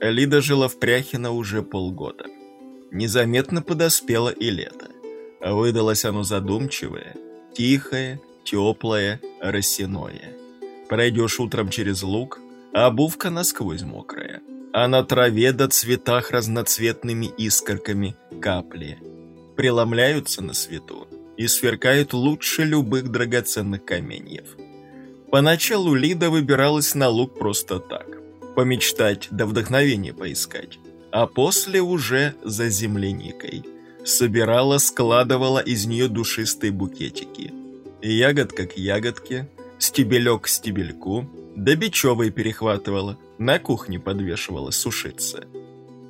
Лида жила в Пряхино уже полгода. Незаметно подоспело и лето. Выдалось оно задумчивое, тихое, теплое, росяное. Пройдешь утром через луг, а обувка насквозь мокрая, а на траве до цветах разноцветными искорками капли. Преломляются на свету и сверкают лучше любых драгоценных каменьев. Поначалу Лида выбиралась на луг просто так, помечтать да вдохновение поискать, а после уже за земляникой. Собирала, складывала из нее душистые букетики. Ягодка к ягодке, стебелек к стебельку, да бечевой перехватывала, на кухне подвешивала сушиться.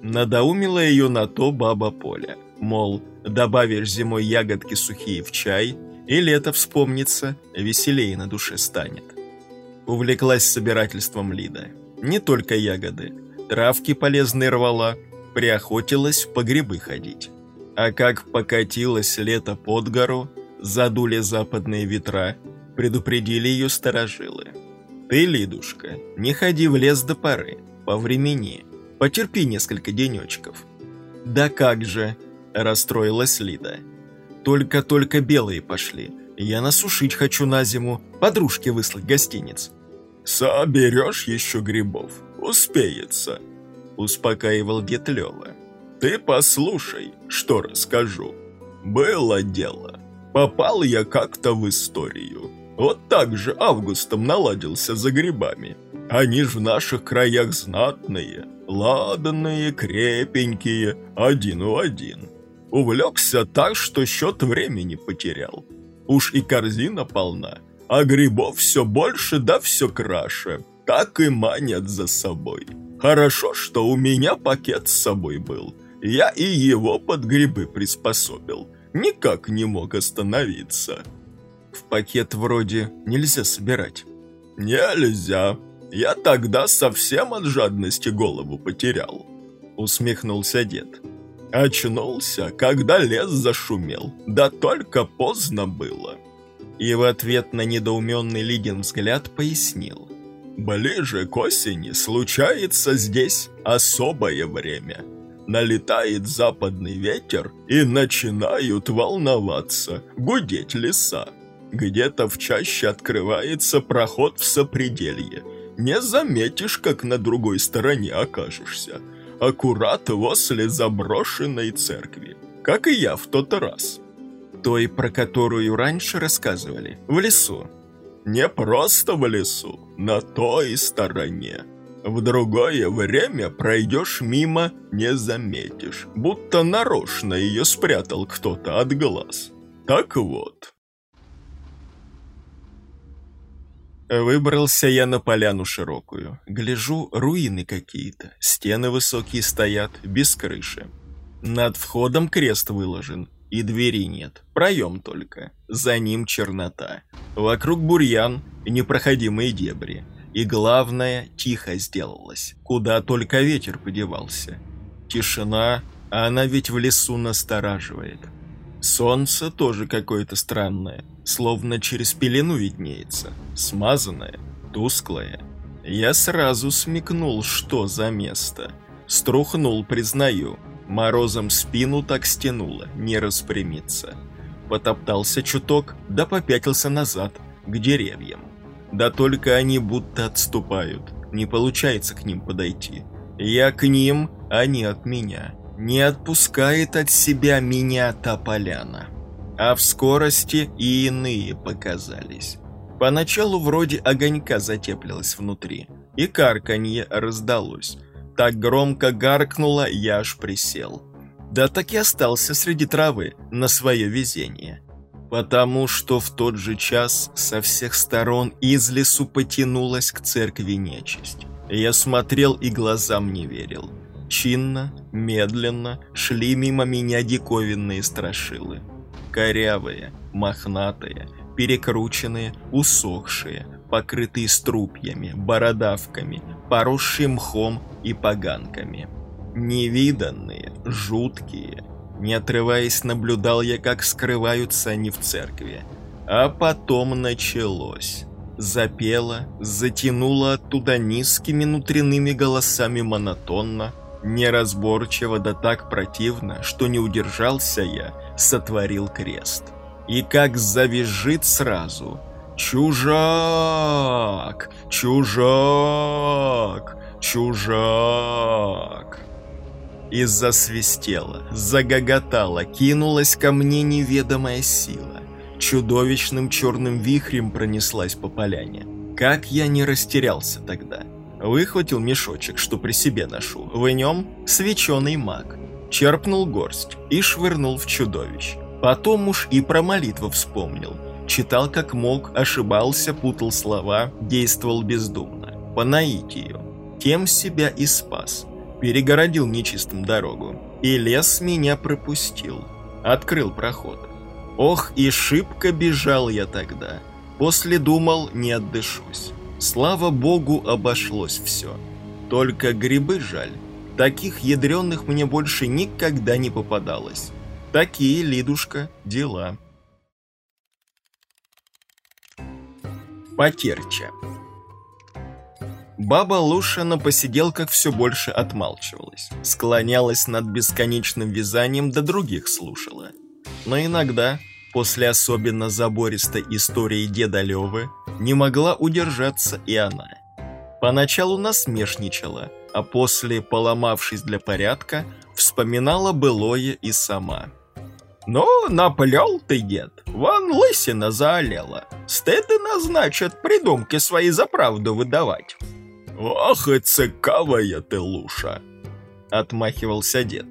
Надоумила ее на то баба Поля, мол, добавишь зимой ягодки сухие в чай, и лето вспомнится, веселее на душе станет. Увлеклась собирательством Лида. Не только ягоды, травки полезные рвала, приохотилась по грибы ходить. А как покатилось лето под гору, задули западные ветра, предупредили ее сторожилы. Ты, Лидушка, не ходи в лес до поры, по времени, потерпи несколько денечков. Да как же, расстроилась Лида. Только-только белые пошли, я насушить хочу на зиму, подружке выслать гостиниц. Соберешь еще грибов, успеется, успокаивал дед Лёва. Ты послушай, что расскажу. Было дело. Попал я как-то в историю. Вот так же августом наладился за грибами. Они ж в наших краях знатные, ладанные, крепенькие, один у один. Увлекся так, что счет времени потерял. Уж и корзина полна, а грибов все больше да все краше. Так и манят за собой. Хорошо, что у меня пакет с собой был. Я и его под грибы приспособил. Никак не мог остановиться. В пакет вроде нельзя собирать. Нельзя. Я тогда совсем от жадности голову потерял. Усмехнулся дед. Очнулся, когда лес зашумел. Да только поздно было. И в ответ на недоуменный Лидин взгляд пояснил. Ближе к осени случается здесь особое время. Налетает западный ветер и начинают волноваться, гудеть леса. Где-то в чаще открывается проход в сопределье. Не заметишь, как на другой стороне окажешься. Аккурат возле заброшенной церкви, как и я в тот раз. Той, про которую раньше рассказывали, в лесу. Не просто в лесу, на той стороне. В другое время пройдешь мимо, не заметишь, будто нарочно ее спрятал кто-то от глаз. Так вот, Выбрался я на поляну широкую. Гляжу, руины какие-то. Стены высокие стоят, без крыши. Над входом крест выложен, и двери нет. Проем только. За ним чернота. Вокруг бурьян непроходимые дебри. И главное, тихо сделалось. Куда только ветер подевался. Тишина, а она ведь в лесу настораживает. Солнце тоже какое-то странное, словно через пелену виднеется, смазанное, тусклое. Я сразу смекнул, что за место. Струхнул, признаю, морозом спину так стянуло, не распрямиться. Потоптался чуток, да попятился назад, к деревьям. Да только они будто отступают, не получается к ним подойти. Я к ним, они от меня. Не отпускает от себя меня та поляна. А в скорости и иные показались. Поначалу вроде огонька затеплилось внутри, и карканье раздалось. Так громко гаркнуло, я аж присел. Да так и остался среди травы на свое везение. Потому что в тот же час со всех сторон из лесу потянулась к церкви нечисть. Я смотрел и глазам не верил. Чинно, медленно шли мимо меня диковинные страшилы. Корявые, мохнатые, перекрученные, усохшие, покрытые струпьями, бородавками, поросшие мхом и поганками. Невиданные, жуткие. Не отрываясь, наблюдал я, как скрываются они в церкви. А потом началось. запела, затянула оттуда низкими внутренними голосами монотонно, неразборчиво да так противно, что не удержался я, сотворил крест. И как завизжит сразу «Чужак! Чужак! Чужак!» И засвистела, загоготала, кинулась ко мне неведомая сила. Чудовищным черным вихрем пронеслась по поляне. Как я не растерялся тогда. Выхватил мешочек, что при себе ношу. В нем свеченый маг. Черпнул горсть и швырнул в чудовищ. Потом уж и про молитву вспомнил. Читал как мог, ошибался, путал слова, действовал бездумно. По наитию. Тем себя и спас перегородил нечистым дорогу, и лес меня пропустил, открыл проход. Ох, и шибко бежал я тогда. После думал, не отдышусь. Слава богу, обошлось все. Только грибы жаль. Таких ядреных мне больше никогда не попадалось. Такие, Лидушка, дела. Потерча. Баба Луша на посиделках все больше отмалчивалась, склонялась над бесконечным вязанием, до других слушала. Но иногда, после особенно забористой истории деда Левы, не могла удержаться и она. Поначалу насмешничала, а после, поломавшись для порядка, вспоминала былое и сама. «Ну, наплел ты, дед, вон лысина заолела. Стыдно, значит, придумки свои за правду выдавать». «Ах и цикавая ты, Луша!» — отмахивался дед.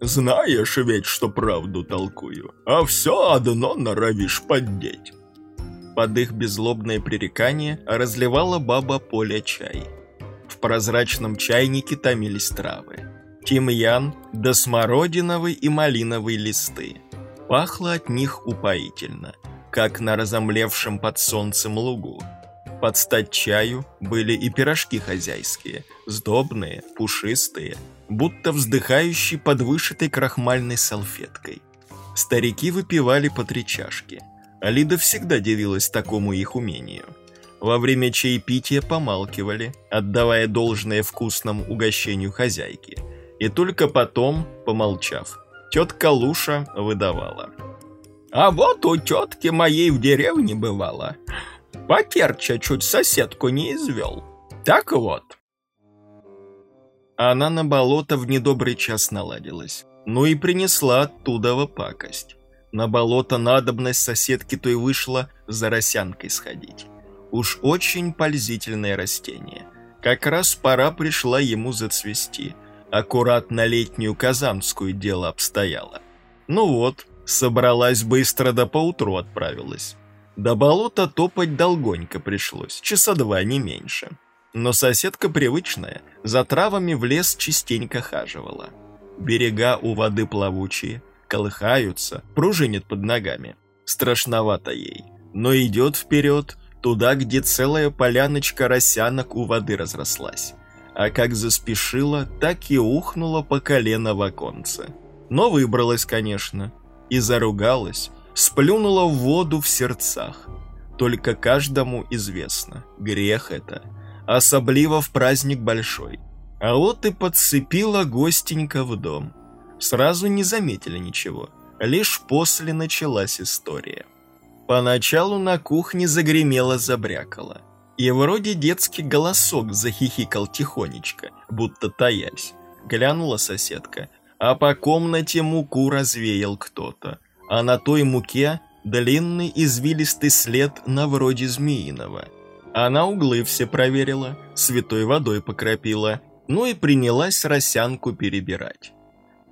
«Знаешь ведь, что правду толкую, а все одно норовишь поддеть». Под их беззлобное пререкание разливала баба Поля чай. В прозрачном чайнике томились травы. Тимьян, да смородиновый и малиновые листы. Пахло от них упоительно, как на разомлевшем под солнцем лугу. Под стать чаю были и пирожки хозяйские, сдобные, пушистые, будто вздыхающие под вышитой крахмальной салфеткой. Старики выпивали по три чашки. Алида всегда дивилась такому их умению. Во время чаепития помалкивали, отдавая должное вкусному угощению хозяйки. И только потом, помолчав, тетка Луша выдавала. «А вот у тетки моей в деревне бывало. Потерча чуть соседку не извел. Так вот. Она на болото в недобрый час наладилась. Ну и принесла оттуда пакость. На болото надобность соседки той вышла за росянкой сходить. Уж очень пользительное растение. Как раз пора пришла ему зацвести. Аккурат на летнюю казанскую дело обстояло. Ну вот, собралась быстро да поутру отправилась. До болота топать долгонько пришлось, часа два, не меньше. Но соседка привычная, за травами в лес частенько хаживала. Берега у воды плавучие, колыхаются, пружинят под ногами. Страшновато ей, но идет вперед, туда, где целая поляночка росянок у воды разрослась. А как заспешила, так и ухнула по колено в оконце. Но выбралась, конечно, и заругалась, сплюнула в воду в сердцах. Только каждому известно, грех это, особливо в праздник большой. А вот и подцепила гостенька в дом. Сразу не заметили ничего, лишь после началась история. Поначалу на кухне загремело-забрякало. И вроде детский голосок захихикал тихонечко, будто таясь. Глянула соседка, а по комнате муку развеял кто-то а на той муке длинный извилистый след на вроде змеиного. Она углы все проверила, святой водой покропила, ну и принялась росянку перебирать.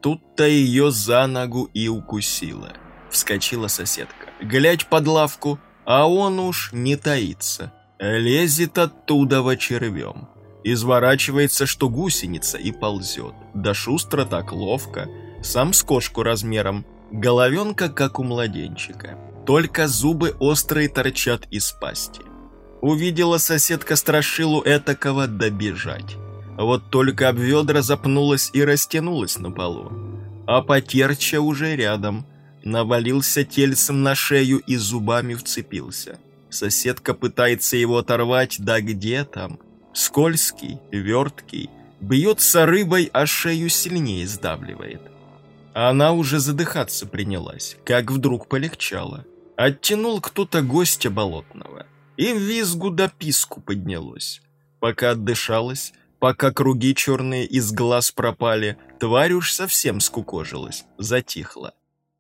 Тут-то ее за ногу и укусила. Вскочила соседка. Глядь под лавку, а он уж не таится. Лезет оттуда во червем. Изворачивается, что гусеница, и ползет. Да шустро так ловко. Сам с кошку размером, Головенка, как у младенчика. Только зубы острые торчат из пасти. Увидела соседка страшилу этакого добежать. Вот только об ведра запнулась и растянулась на полу. А потерча уже рядом. Навалился тельцем на шею и зубами вцепился. Соседка пытается его оторвать, да где там? Скользкий, верткий, бьется рыбой, а шею сильнее сдавливает. Она уже задыхаться принялась, как вдруг полегчало. Оттянул кто-то гостя болотного, и визгу до писку поднялось. Пока отдышалась, пока круги черные из глаз пропали, тварь уж совсем скукожилась, затихла.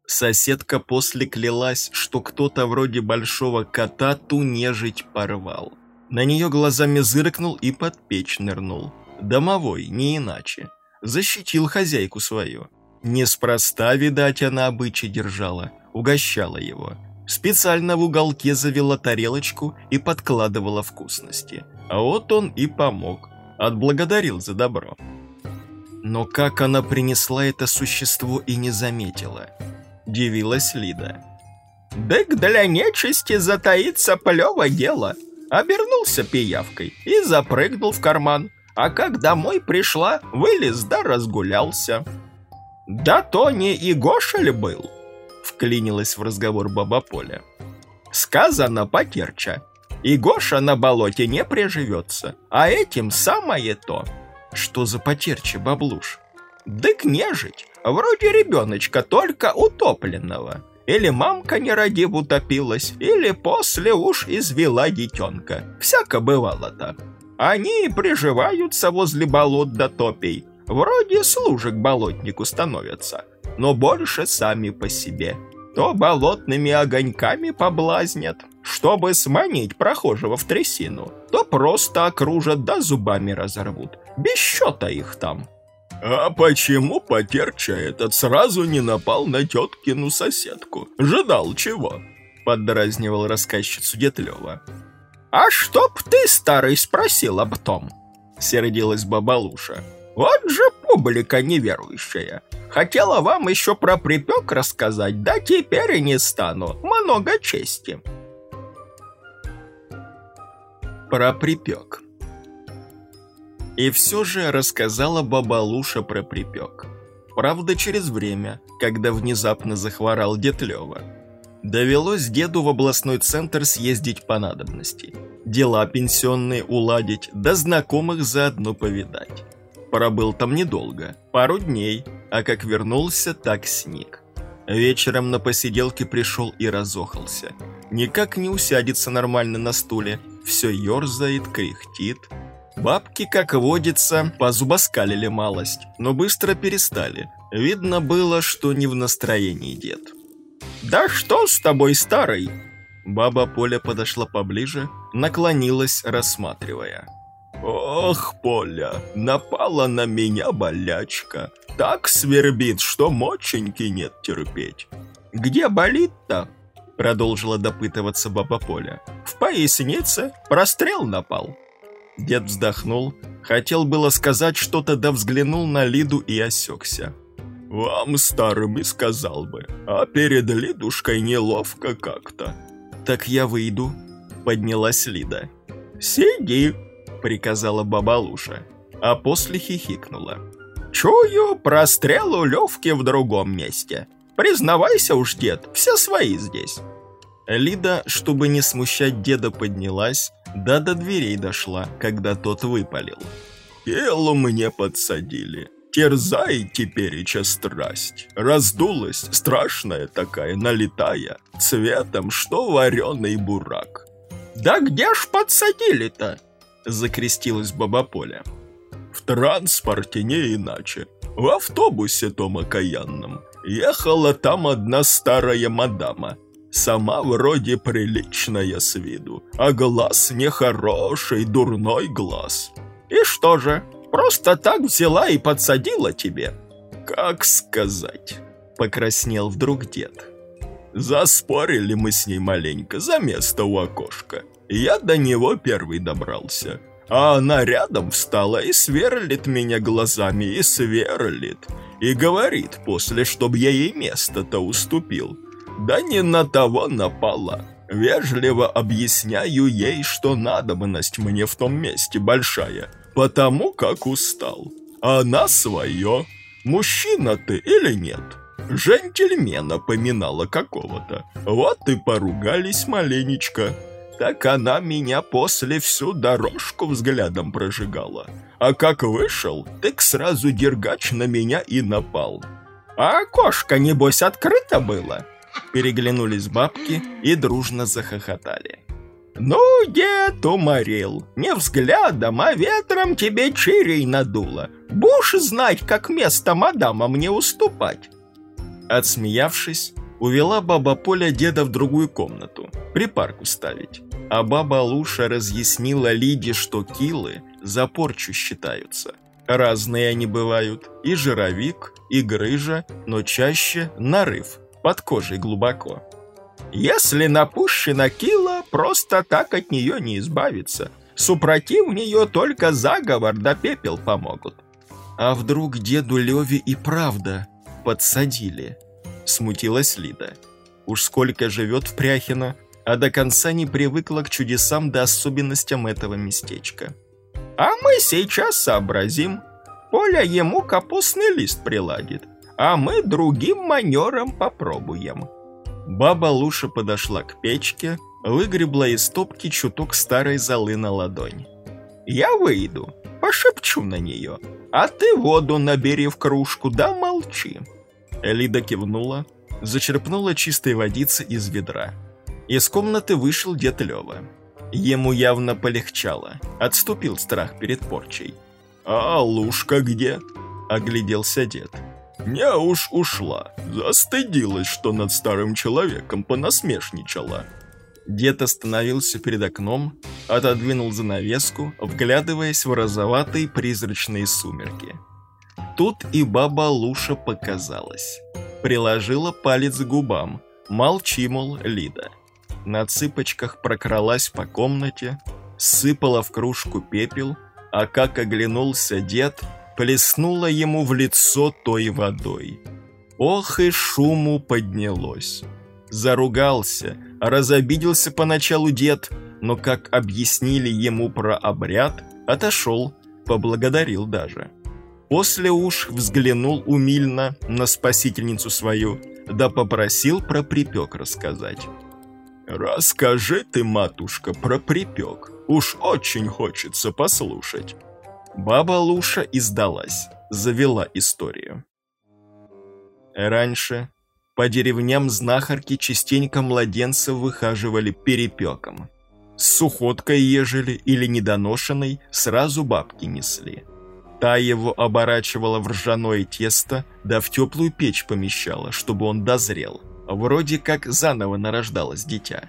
Соседка после клялась, что кто-то вроде большого кота ту нежить порвал. На нее глазами зыркнул и под печь нырнул. Домовой, не иначе. Защитил хозяйку свою. Неспроста, видать, она обычай держала, угощала его. Специально в уголке завела тарелочку и подкладывала вкусности. А вот он и помог. Отблагодарил за добро. Но как она принесла это существо и не заметила? Дивилась Лида. «Дык для нечисти затаится плево дело!» Обернулся пиявкой и запрыгнул в карман. А как домой пришла, вылез да разгулялся. «Да то не и Гошель был!» Вклинилась в разговор баба Поля. «Сказано потерча. И Гоша на болоте не приживется, а этим самое то». «Что за потерча, баблуш?» «Дык нежить, вроде ребеночка, только утопленного. Или мамка нерадив утопилась, или после уж извела детенка. Всяко бывало-то. Они приживаются возле болот до топей. Вроде служек болотнику становятся, но больше сами по себе. То болотными огоньками поблазнят, чтобы сманить прохожего в трясину, то просто окружат да зубами разорвут. Без счета их там. А почему потерча этот сразу не напал на теткину соседку? Ждал чего? Поддразнивал рассказчицу Детлева. «А чтоб ты, старый, спросил об том?» Сердилась бабалуша. «Вот же публика неверующая. Хотела вам еще про припек рассказать, да теперь и не стану. Много чести». Про припек. И все же рассказала баба Луша про припек. Правда, через время, когда внезапно захворал дед Лева. Довелось деду в областной центр съездить по надобности. Дела пенсионные уладить, да знакомых заодно повидать. Пробыл там недолго, пару дней, а как вернулся, так сник. Вечером на посиделке пришел и разохался. Никак не усядется нормально на стуле, все ерзает, кряхтит, Бабки, как водится, позубоскалили малость, но быстро перестали. Видно было, что не в настроении дед. «Да что с тобой, старый?» Баба Поля подошла поближе, наклонилась, рассматривая. «Ох, Поля, напала на меня болячка. Так свербит, что моченьки нет терпеть». «Где болит-то?» Продолжила допытываться баба Поля. «В пояснице прострел напал». Дед вздохнул, хотел было сказать что-то, да взглянул на Лиду и осекся. «Вам, старым, и сказал бы, а перед Лидушкой неловко как-то». «Так я выйду», — поднялась Лида. «Сиди», — приказала бабалуша, а после хихикнула. «Чую прострел у Левки в другом месте. Признавайся уж, дед, все свои здесь». Лида, чтобы не смущать деда, поднялась, да до дверей дошла, когда тот выпалил. «Тело мне подсадили. Терзай тепереча страсть. Раздулась, страшная такая, налетая, цветом, что вареный бурак». «Да где ж подсадили-то?» — закрестилась баба Поля. «В транспорте не иначе. В автобусе том окаянном. Ехала там одна старая мадама. Сама вроде приличная с виду, а глаз нехороший, дурной глаз. И что же, просто так взяла и подсадила тебе? Как сказать? Покраснел вдруг дед. Заспорили мы с ней маленько за место у окошка. Я до него первый добрался. А она рядом встала и сверлит меня глазами, и сверлит. И говорит после, чтобы я ей место-то уступил. Да не на того напала. Вежливо объясняю ей, что надобность мне в том месте большая, потому как устал. Она свое. Мужчина ты или нет? Джентльмена поминала какого-то. Вот и поругались маленечко. Так она меня после всю дорожку взглядом прожигала. А как вышел, так сразу дергач на меня и напал. А окошко, небось, открыто было?» Переглянулись бабки и дружно захохотали. «Ну, дед уморил, не взглядом, а ветром тебе чирей надуло. Будешь знать, как место мадама мне уступать». Отсмеявшись, увела баба Поля деда в другую комнату, припарку ставить. А баба Луша разъяснила Лиде, что килы за порчу считаются. Разные они бывают, и жировик, и грыжа, но чаще нарыв, под кожей глубоко. Если напущена кила, просто так от нее не избавиться. Супротив нее только заговор да пепел помогут. А вдруг деду Леве и правда подсадили? Смутилась Лида. Уж сколько живет в Пряхино, а до конца не привыкла к чудесам да особенностям этого местечка. А мы сейчас сообразим. Поля ему капустный лист приладит, а мы другим манером попробуем. Баба Луша подошла к печке, выгребла из топки чуток старой золы на ладонь. «Я выйду, пошепчу на нее, а ты воду набери в кружку, да молчи». Элида кивнула, зачерпнула чистой водицы из ведра. Из комнаты вышел дед Лева. Ему явно полегчало, отступил страх перед порчей. «А Лушка где?» — огляделся дед. Не уж ушла. Застыдилась, что над старым человеком понасмешничала. Дед остановился перед окном, отодвинул занавеску, вглядываясь в розоватые призрачные сумерки. Тут и баба Луша показалась. Приложила палец к губам. Молчи, мол, Лида. На цыпочках прокралась по комнате, сыпала в кружку пепел, а как оглянулся дед, плеснула ему в лицо той водой. Ох и шуму поднялось. Заругался, разобиделся поначалу дед, но как объяснили ему про обряд, отошел, поблагодарил даже. После уж взглянул умильно на спасительницу свою, да попросил про припек рассказать. «Расскажи ты, матушка, про припек. Уж очень хочется послушать». Баба Луша издалась, завела историю. Раньше по деревням знахарки частенько младенцев выхаживали перепеком. С сухоткой ежели или недоношенной сразу бабки несли. Та его оборачивала в ржаное тесто, да в теплую печь помещала, чтобы он дозрел. Вроде как заново нарождалось дитя.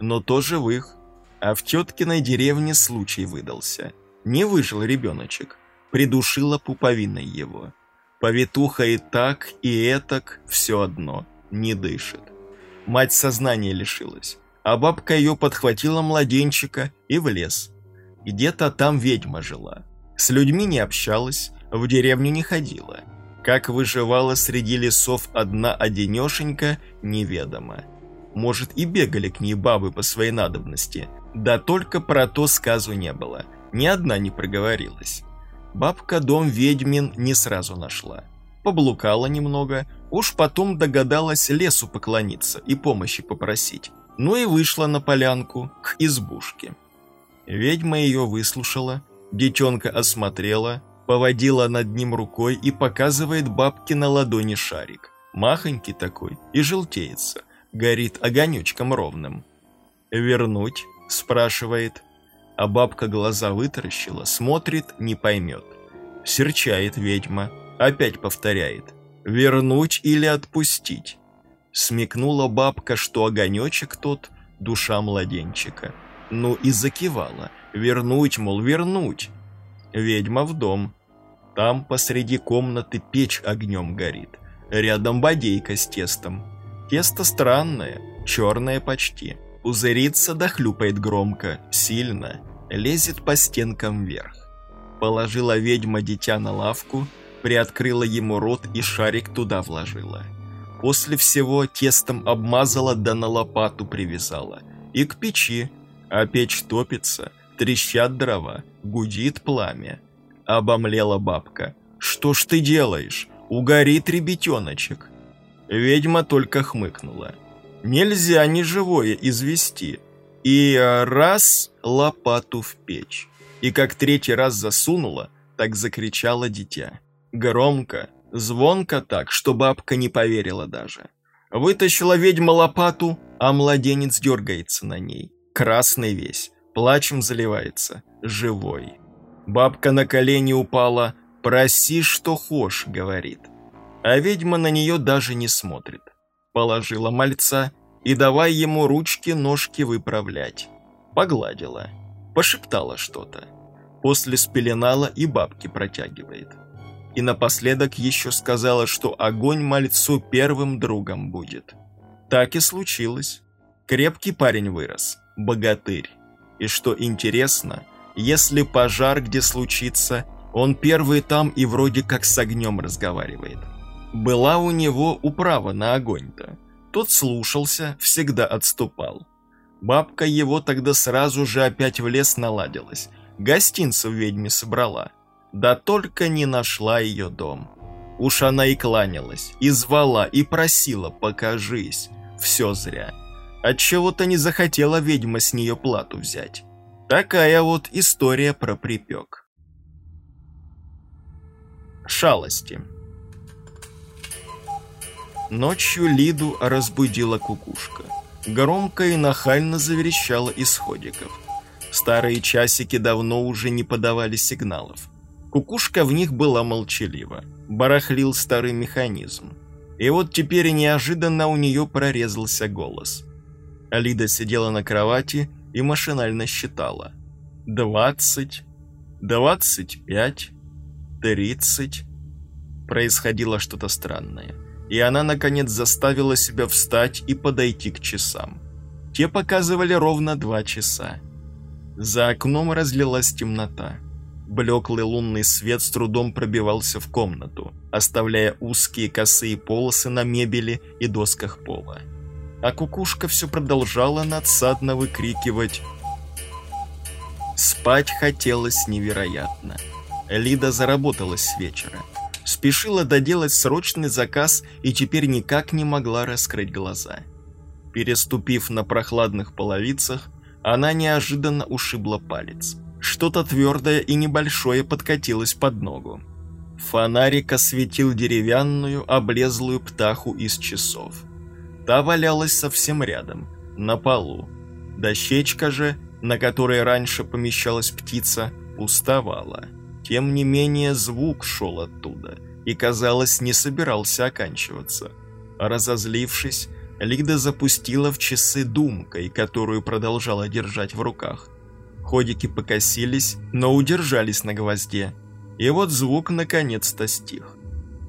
Но то живых. А в теткиной деревне случай выдался – не выжил ребеночек, придушила пуповиной его. Повитуха и так, и этак, все одно, не дышит. Мать сознания лишилась, а бабка ее подхватила младенчика и в лес. Где-то там ведьма жила. С людьми не общалась, в деревню не ходила. Как выживала среди лесов одна одинешенька, неведомо. Может, и бегали к ней бабы по своей надобности, да только про то сказу не было – ни одна не проговорилась. Бабка дом ведьмин не сразу нашла. Поблукала немного, уж потом догадалась лесу поклониться и помощи попросить. Ну и вышла на полянку к избушке. Ведьма ее выслушала, детенка осмотрела, поводила над ним рукой и показывает бабке на ладони шарик. Махонький такой и желтеется, горит огонечком ровным. «Вернуть?» – спрашивает а бабка глаза вытаращила, смотрит, не поймет. Серчает ведьма, опять повторяет. «Вернуть или отпустить?» Смекнула бабка, что огонечек тот – душа младенчика. Ну и закивала. «Вернуть, мол, вернуть!» Ведьма в дом. Там посреди комнаты печь огнем горит. Рядом бодейка с тестом. Тесто странное, черное почти. Пузырится да хлюпает громко, сильно лезет по стенкам вверх. Положила ведьма дитя на лавку, приоткрыла ему рот и шарик туда вложила. После всего тестом обмазала да на лопату привязала. И к печи, а печь топится, трещат дрова, гудит пламя. Обомлела бабка. «Что ж ты делаешь? Угорит ребятеночек!» Ведьма только хмыкнула. «Нельзя неживое извести. и раз лопату в печь. И как третий раз засунула, так закричала дитя. Громко, звонко так, что бабка не поверила даже. Вытащила ведьма лопату, а младенец дергается на ней. Красный весь, плачем заливается, живой. Бабка на колени упала, «Проси, что хошь», — говорит. А ведьма на нее даже не смотрит. Положила мальца и давай ему ручки-ножки выправлять. Погладила, пошептала что-то. После спеленала и бабки протягивает. И напоследок еще сказала, что огонь мальцу первым другом будет. Так и случилось. Крепкий парень вырос, богатырь. И что интересно, если пожар где случится, он первый там и вроде как с огнем разговаривает. Была у него управа на огонь-то. Тот слушался, всегда отступал. Бабка его тогда сразу же опять в лес наладилась, гостинцев ведьме собрала. Да только не нашла ее дом. Уж она и кланялась, и звала, и просила «покажись». Все зря. Отчего-то не захотела ведьма с нее плату взять. Такая вот история про припек. Шалости. Ночью Лиду разбудила кукушка. Громко и нахально заверещала из ходиков. Старые часики давно уже не подавали сигналов. Кукушка в них была молчалива. Барахлил старый механизм. И вот теперь неожиданно у нее прорезался голос. Лида сидела на кровати и машинально считала. «Двадцать, двадцать пять, тридцать...» Происходило что-то странное и она, наконец, заставила себя встать и подойти к часам. Те показывали ровно два часа. За окном разлилась темнота. Блеклый лунный свет с трудом пробивался в комнату, оставляя узкие косые полосы на мебели и досках пола. А кукушка все продолжала надсадно выкрикивать Спать хотелось невероятно. Лида заработалась с вечера спешила доделать срочный заказ и теперь никак не могла раскрыть глаза. Переступив на прохладных половицах, она неожиданно ушибла палец. Что-то твердое и небольшое подкатилось под ногу. Фонарик осветил деревянную, облезлую птаху из часов. Та валялась совсем рядом, на полу. Дощечка же, на которой раньше помещалась птица, уставала. Тем не менее звук шел оттуда и, казалось, не собирался оканчиваться. Разозлившись, Лида запустила в часы думкой, которую продолжала держать в руках. Ходики покосились, но удержались на гвозде. И вот звук наконец-то стих.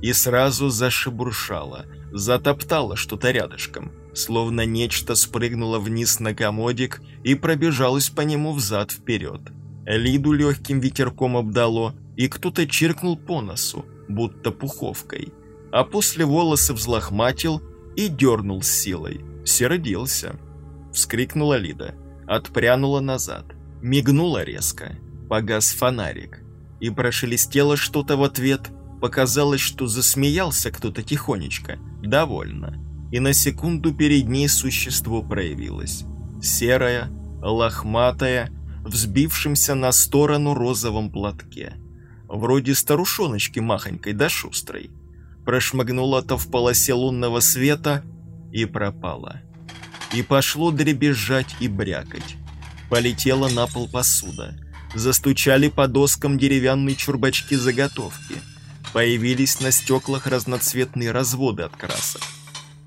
И сразу зашебуршало, затоптало что-то рядышком, словно нечто спрыгнуло вниз на комодик и пробежалось по нему взад-вперед. Лиду легким ветерком обдало, и кто-то чиркнул по носу, будто пуховкой, а после волосы взлохматил и дернул с силой. Сердился. Вскрикнула Лида, отпрянула назад, мигнула резко, погас фонарик, и прошелестело что-то в ответ, показалось, что засмеялся кто-то тихонечко, довольно, и на секунду перед ней существо проявилось. Серое, лохматое, взбившимся на сторону розовом платке. Вроде старушоночки махонькой да шустрой. Прошмыгнула-то в полосе лунного света и пропала. И пошло дребезжать и брякать. Полетела на пол посуда. Застучали по доскам деревянные чурбачки заготовки. Появились на стеклах разноцветные разводы от красок.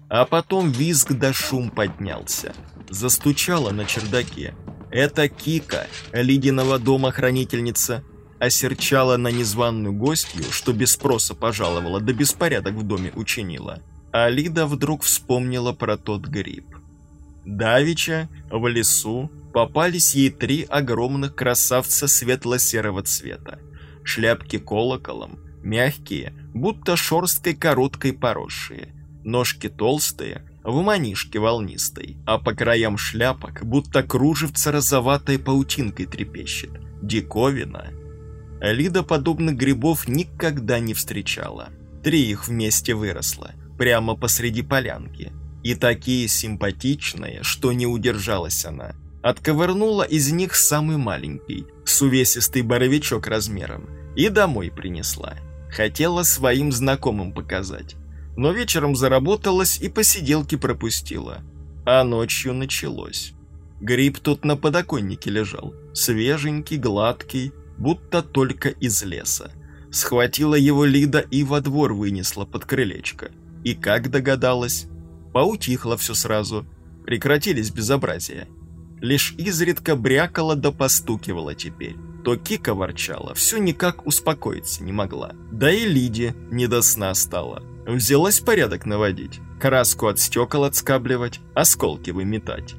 А потом визг да шум поднялся. Застучала на чердаке. Это Кика, Лидиного дома хранительница, осерчала на незваную гостью, что без спроса пожаловала, да беспорядок в доме учинила. А Лида вдруг вспомнила про тот гриб. Давича в лесу попались ей три огромных красавца светло-серого цвета. Шляпки колоколом, мягкие, будто шерсткой короткой поросшие. Ножки толстые, в манишке волнистой, а по краям шляпок будто кружевца розоватой паутинкой трепещет. Диковина. Лида подобных грибов никогда не встречала. Три их вместе выросло, прямо посреди полянки. И такие симпатичные, что не удержалась она. Отковырнула из них самый маленький, с увесистый боровичок размером, и домой принесла. Хотела своим знакомым показать. Но вечером заработалась и посиделки пропустила. А ночью началось. Гриб тут на подоконнике лежал, свеженький, гладкий, будто только из леса. Схватила его Лида и во двор вынесла под крылечко. И как догадалась, поутихло все сразу, прекратились безобразия. Лишь изредка брякала да постукивала теперь. То Кика ворчала, все никак успокоиться не могла. Да и Лиде не до сна стало. Взялась порядок наводить, краску от стекол отскабливать, осколки выметать.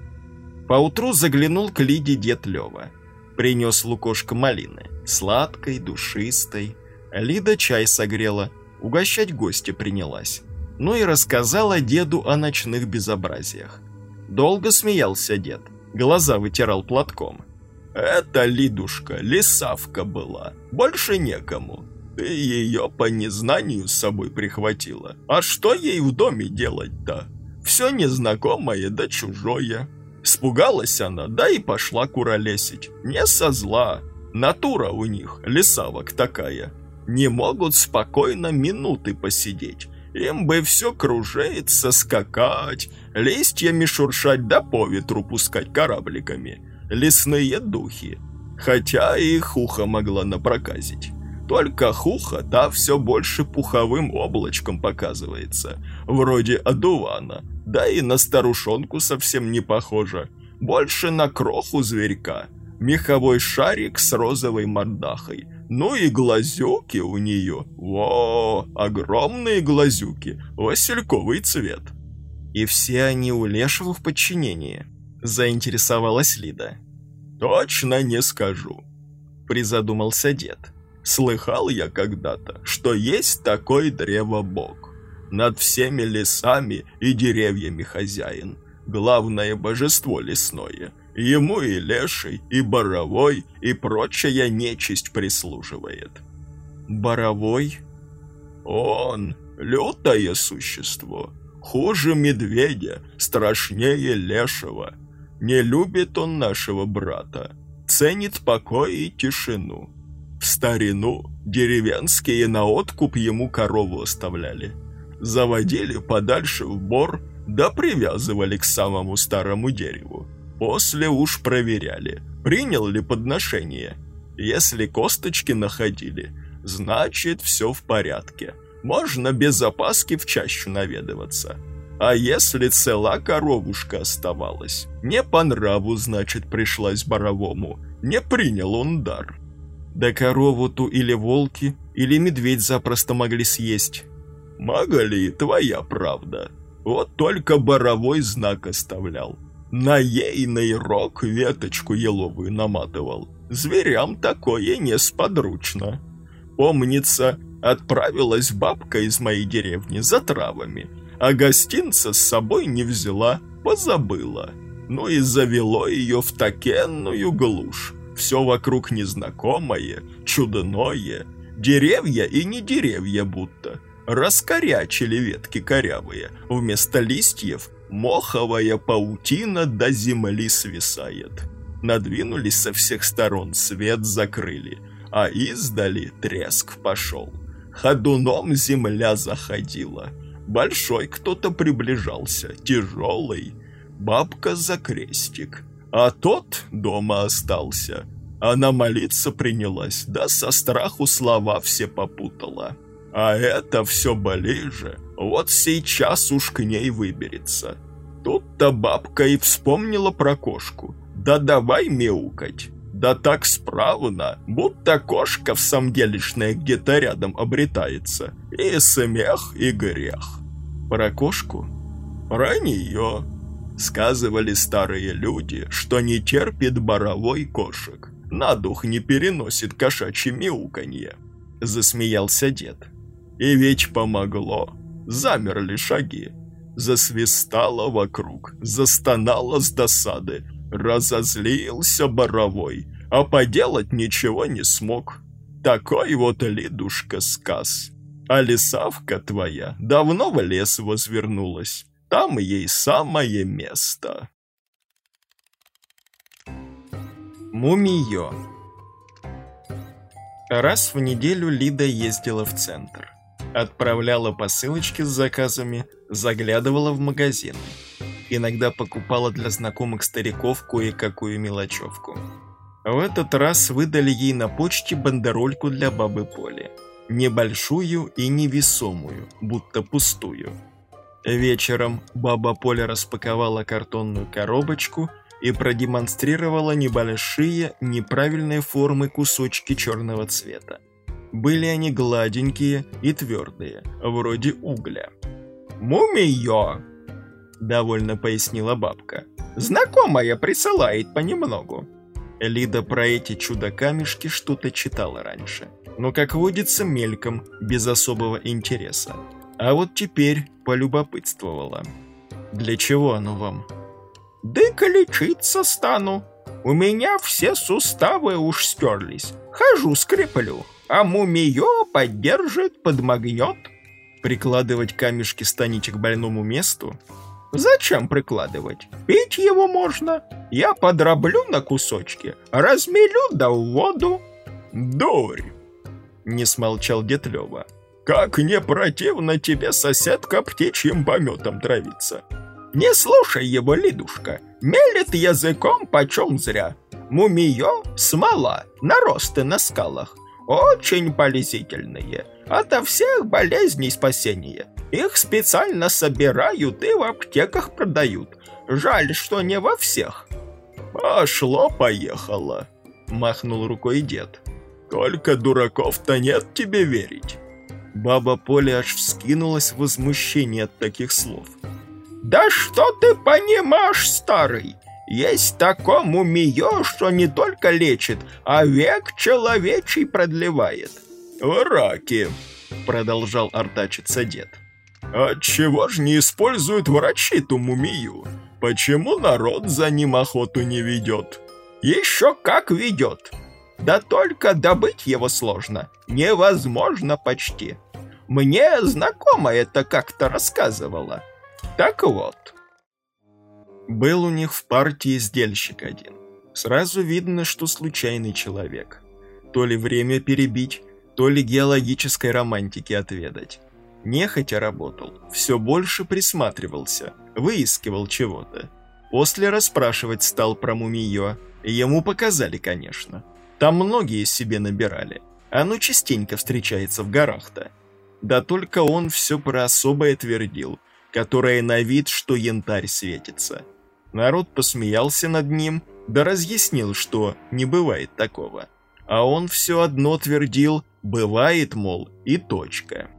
Поутру заглянул к Лиде дед Лева. Принес лукошко малины, сладкой, душистой. Лида чай согрела, угощать гостя принялась. Ну и рассказала деду о ночных безобразиях. Долго смеялся дед, глаза вытирал платком. «Это Лидушка, лисавка была, больше некому. Ты ее по незнанию с собой прихватила. А что ей в доме делать-то? Все незнакомое да чужое. Спугалась она, да и пошла куролесить. Не со зла. Натура у них, лисавок такая. Не могут спокойно минуты посидеть. Им бы все кружиться, скакать, листьями шуршать да по ветру пускать корабликами. Лесные духи. Хотя и хуха могла напроказить. Только хуха та все больше пуховым облачком показывается, вроде одувана, да и на старушонку совсем не похожа, больше на кроху зверька, меховой шарик с розовой мордахой, ну и глазюки у нее, во, огромные глазюки, васильковый цвет. И все они у Лешего в подчинении, заинтересовалась Лида. Точно не скажу, призадумался дед. Слыхал я когда-то, что есть такой древобог. Над всеми лесами и деревьями хозяин. Главное божество лесное – Ему и леший, и боровой, и прочая нечисть прислуживает. Боровой? Он, лютое существо, хуже медведя, страшнее лешего. Не любит он нашего брата, ценит покой и тишину. В старину деревенские на откуп ему корову оставляли. Заводили подальше в бор, да привязывали к самому старому дереву. После уж проверяли, принял ли подношение. Если косточки находили, значит все в порядке. Можно без опаски в чащу наведываться. А если цела коровушка оставалась, не по нраву, значит, пришлась боровому, не принял он дар. Да корову ту или волки, или медведь запросто могли съесть. Могли, твоя правда. Вот только боровой знак оставлял на ейный рог веточку еловую наматывал. Зверям такое несподручно. Помнится, отправилась бабка из моей деревни за травами, а гостинца с собой не взяла, позабыла. Ну и завело ее в такенную глушь. Все вокруг незнакомое, чудное, деревья и не деревья будто. Раскорячили ветки корявые, вместо листьев Моховая паутина до земли свисает. Надвинулись со всех сторон, свет закрыли, а издали треск пошел. Ходуном земля заходила. Большой кто-то приближался, тяжелый. Бабка за крестик, а тот дома остался. Она молиться принялась, да со страху слова все попутала. А это все ближе, вот сейчас уж к ней выберется. Тут-то бабка и вспомнила про кошку. Да давай мяукать. Да так справно, будто кошка в самделишная где-то рядом обретается. И смех, и грех. Про кошку? Про нее. Сказывали старые люди, что не терпит боровой кошек. На дух не переносит кошачье мяуканье. Засмеялся дед. И ведь помогло. Замерли шаги. Засвистало вокруг, застонало с досады. Разозлился Боровой, а поделать ничего не смог. Такой вот, Лидушка, сказ. А лесавка твоя давно в лес возвернулась. Там ей самое место. Мумиё Раз в неделю Лида ездила в центр. Отправляла посылочки с заказами, заглядывала в магазины. Иногда покупала для знакомых стариков кое-какую мелочевку. В этот раз выдали ей на почте бандерольку для бабы Поли. Небольшую и невесомую, будто пустую. Вечером баба Поля распаковала картонную коробочку и продемонстрировала небольшие, неправильные формы кусочки черного цвета. Были они гладенькие и твердые, вроде угля. «Мумиё!» – довольно пояснила бабка. «Знакомая присылает понемногу». Лида про эти чудо-камешки что-то читала раньше, но, как водится, мельком, без особого интереса. А вот теперь полюбопытствовала. «Для чего оно вам?» Дыка лечиться стану. У меня все суставы уж стерлись. Хожу, скреплю, а мумиё поддержит, подмагнет. Прикладывать камешки станете к больному месту? Зачем прикладывать? Пить его можно. Я подроблю на кусочки, размелю да в воду. Дурь! Не смолчал дед Лёва. Как не противно тебе, соседка, птичьим пометом травиться. Не слушай его, Лидушка, мелет языком почем зря. Мумиё — смола, наросты на скалах, очень полезительные, ото всех болезней спасение. Их специально собирают и в аптеках продают. Жаль, что не во всех. Пошло-поехало, махнул рукой дед. Только дураков-то нет тебе верить. Баба Поля аж вскинулась в возмущение от таких слов. «Да что ты понимаешь, старый? Есть такому миё, что не только лечит, а век человечий продлевает». «Раки», — продолжал артачиться дед. «Отчего ж не используют врачи ту мумию? Почему народ за ним охоту не ведет?» «Еще как ведет. Да только добыть его сложно. Невозможно почти. Мне знакомая это как-то рассказывала». Так вот. Был у них в партии сдельщик один. Сразу видно, что случайный человек. То ли время перебить, то ли геологической романтики отведать. Нехотя работал, все больше присматривался, выискивал чего-то. После расспрашивать стал про мумиё, ему показали, конечно. Там многие себе набирали, оно частенько встречается в горах-то. Да только он все про особое твердил – которое на вид, что янтарь светится. Народ посмеялся над ним, да разъяснил, что не бывает такого. А он все одно твердил «бывает, мол, и точка».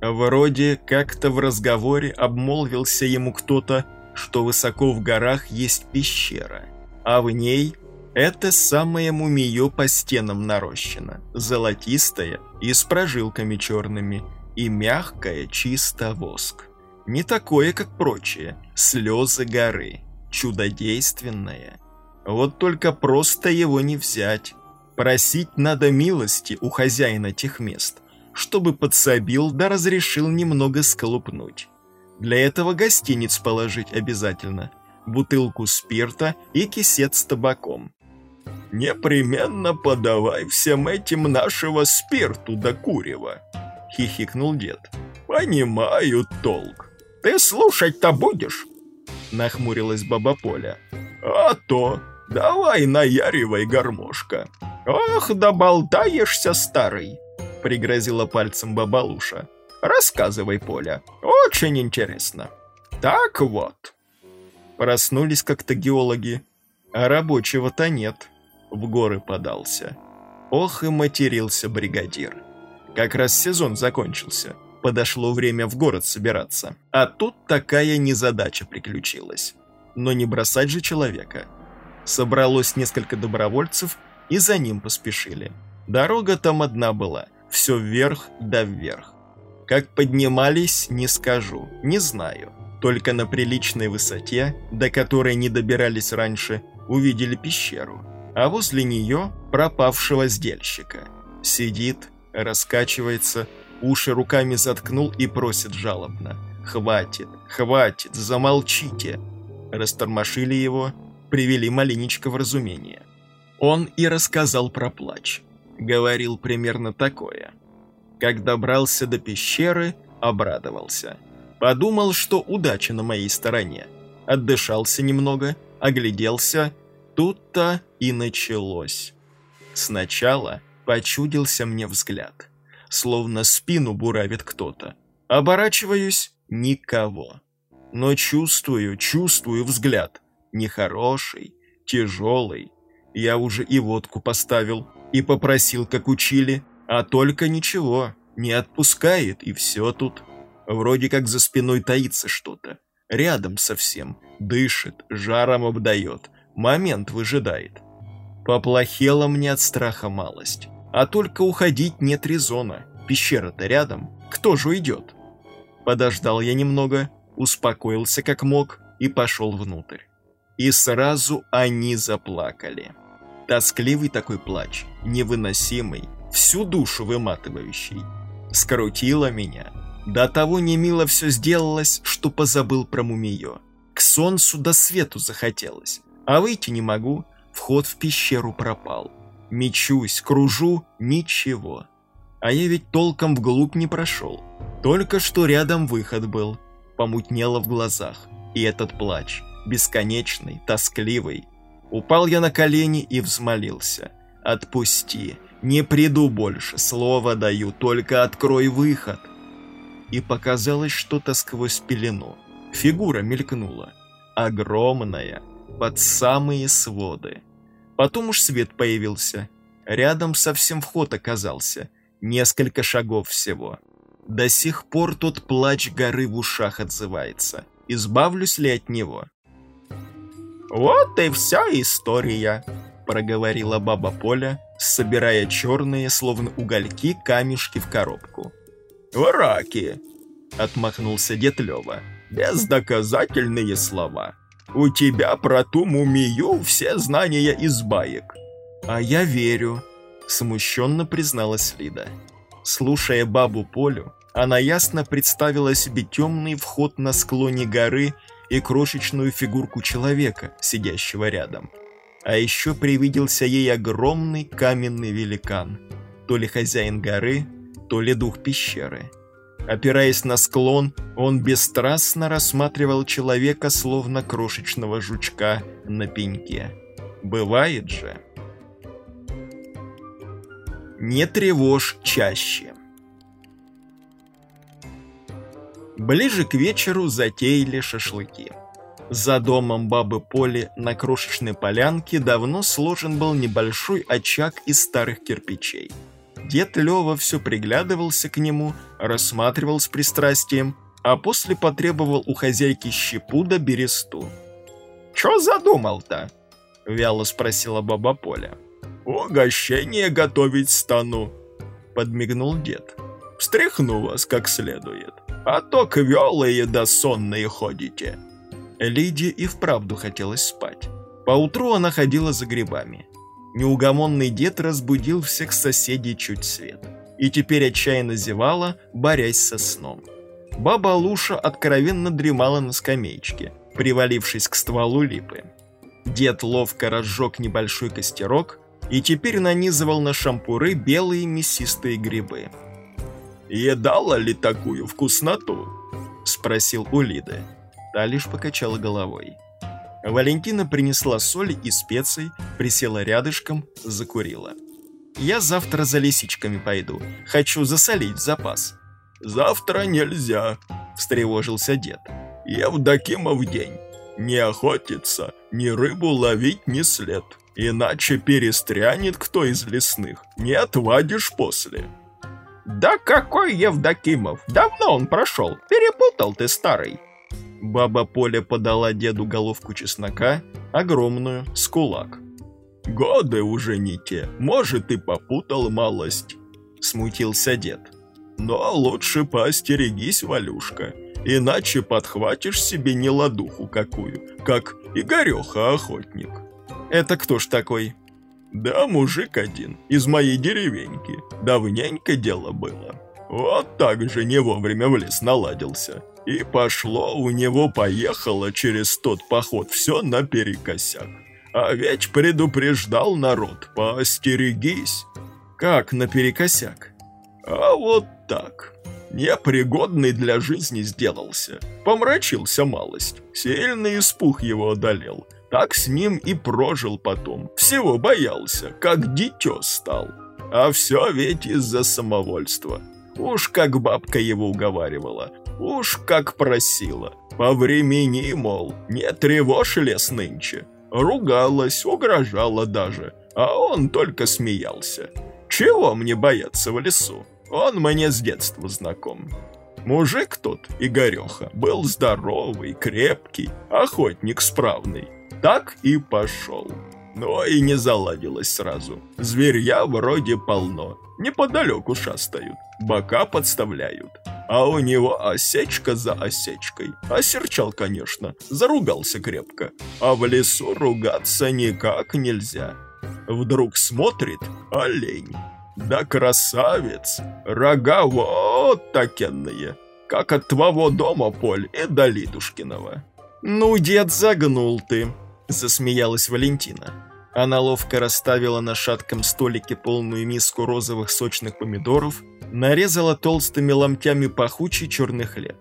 Вроде как-то в разговоре обмолвился ему кто-то, что высоко в горах есть пещера, а в ней это самое мумиё по стенам нарощено, золотистое и с прожилками черными, и мягкое чисто воск. Не такое, как прочие. Слезы горы. Чудодейственное. Вот только просто его не взять. Просить надо милости у хозяина тех мест, чтобы подсобил да разрешил немного сколупнуть. Для этого гостиниц положить обязательно. Бутылку спирта и кисет с табаком. «Непременно подавай всем этим нашего спирту да курева», — хихикнул дед. «Понимаю толк. Ты слушать-то будешь?» Нахмурилась баба Поля. «А то! Давай наяривай, гармошка!» «Ох, да болтаешься, старый!» Пригрозила пальцем баба Луша. «Рассказывай, Поля, очень интересно!» «Так вот!» Проснулись как-то геологи, а рабочего-то нет. В горы подался. Ох и матерился бригадир. Как раз сезон закончился подошло время в город собираться. А тут такая незадача приключилась. Но не бросать же человека. Собралось несколько добровольцев и за ним поспешили. Дорога там одна была, все вверх да вверх. Как поднимались, не скажу, не знаю. Только на приличной высоте, до которой не добирались раньше, увидели пещеру, а возле нее пропавшего сдельщика. Сидит, раскачивается, уши руками заткнул и просит жалобно. «Хватит, хватит, замолчите!» Растормошили его, привели маленечко в разумение. Он и рассказал про плач. Говорил примерно такое. Как добрался до пещеры, обрадовался. Подумал, что удача на моей стороне. Отдышался немного, огляделся. Тут-то и началось. Сначала почудился мне взгляд. Словно спину буравит кто-то. Оборачиваюсь — никого. Но чувствую, чувствую взгляд. Нехороший, тяжелый. Я уже и водку поставил, и попросил, как учили, а только ничего, не отпускает, и все тут. Вроде как за спиной таится что-то. Рядом совсем, дышит, жаром обдает, момент выжидает. Поплохело мне от страха малость. А только уходить нет резона. Пещера-то рядом, кто же уйдет? Подождал я немного, успокоился как мог и пошел внутрь. И сразу они заплакали. Тоскливый такой плач, невыносимый, всю душу выматывающий. Скрутило меня. До того немило все сделалось, что позабыл про мумиё. К солнцу до свету захотелось, а выйти не могу, вход в пещеру пропал. Мечусь, кружу, ничего. А я ведь толком вглубь не прошел. Только что рядом выход был. Помутнело в глазах. И этот плач, бесконечный, тоскливый, Упал я на колени и взмолился. «Отпусти, не приду больше, слово даю, только открой выход!» И показалось что-то сквозь пелену. Фигура мелькнула. Огромная, под самые своды. Потом уж свет появился. Рядом совсем вход оказался. Несколько шагов всего. До сих пор тот плач горы в ушах отзывается. Избавлюсь ли от него? «Вот и вся история», — проговорила баба Поля, собирая черные, словно угольки, камешки в коробку. «Враки!» — отмахнулся дед Лёва. «Бездоказательные слова. У тебя про ту мумию все знания из баек». «А я верю», — смущенно призналась Лида. Слушая бабу Полю, она ясно представила себе темный вход на склоне горы и крошечную фигурку человека, сидящего рядом. А еще привиделся ей огромный каменный великан, то ли хозяин горы, то ли дух пещеры. Опираясь на склон, он бесстрастно рассматривал человека, словно крошечного жучка на пеньке. Бывает же. Не тревожь чаще. Ближе к вечеру затеяли шашлыки. За домом бабы Поли на крошечной полянке давно сложен был небольшой очаг из старых кирпичей. Дед Лёва все приглядывался к нему, рассматривал с пристрастием, а после потребовал у хозяйки щепу да бересту. «Чё задумал-то?» — вяло спросила баба Поля. «Угощение готовить стану», — подмигнул дед. «Встряхну вас как следует» а то квелые да сонные ходите». Лиде и вправду хотелось спать. Поутру она ходила за грибами. Неугомонный дед разбудил всех соседей чуть свет. И теперь отчаянно зевала, борясь со сном. Баба Луша откровенно дремала на скамеечке, привалившись к стволу липы. Дед ловко разжег небольшой костерок и теперь нанизывал на шампуры белые мясистые грибы. «Едала ли такую вкусноту?» — спросил у Лиды. Та лишь покачала головой. Валентина принесла соль и специи, присела рядышком, закурила. «Я завтра за лисичками пойду. Хочу засолить запас». «Завтра нельзя», — встревожился дед. «Евдокимов день. Не охотиться, ни рыбу ловить не след. Иначе перестрянет кто из лесных. Не отвадишь после». «Да какой Евдокимов? Давно он прошел. Перепутал ты, старый!» Баба Поля подала деду головку чеснока, огромную, с кулак. «Годы уже не те, может, и попутал малость», — смутился дед. «Но лучше поостерегись, Валюшка, иначе подхватишь себе неладуху какую, как Игореха-охотник». «Это кто ж такой?» Да, мужик один, из моей деревеньки. Давненько дело было. Вот так же не вовремя в лес наладился. И пошло у него поехало через тот поход все наперекосяк. А ведь предупреждал народ, поостерегись. Как наперекосяк? А вот так. Непригодный для жизни сделался. Помрачился малость. Сильный испух его одолел. Так с ним и прожил потом. Всего боялся, как дитё стал. А все ведь из-за самовольства. Уж как бабка его уговаривала, уж как просила. По времени, мол, не тревожь лес нынче. Ругалась, угрожала даже, а он только смеялся. Чего мне бояться в лесу? Он мне с детства знаком. Мужик тот, Игореха, был здоровый, крепкий, охотник справный. Так и пошел. Но и не заладилось сразу. Зверья вроде полно. Неподалеку шастают, бока подставляют. А у него осечка за осечкой. Осерчал, конечно, заругался крепко. А в лесу ругаться никак нельзя. Вдруг смотрит олень. Да красавец! Рога вот такенные, как от твоего дома, Поль, и до Лидушкиного. Ну, дед, загнул ты, засмеялась Валентина. Она ловко расставила на шатком столике полную миску розовых сочных помидоров, нарезала толстыми ломтями пахучий черный хлеб.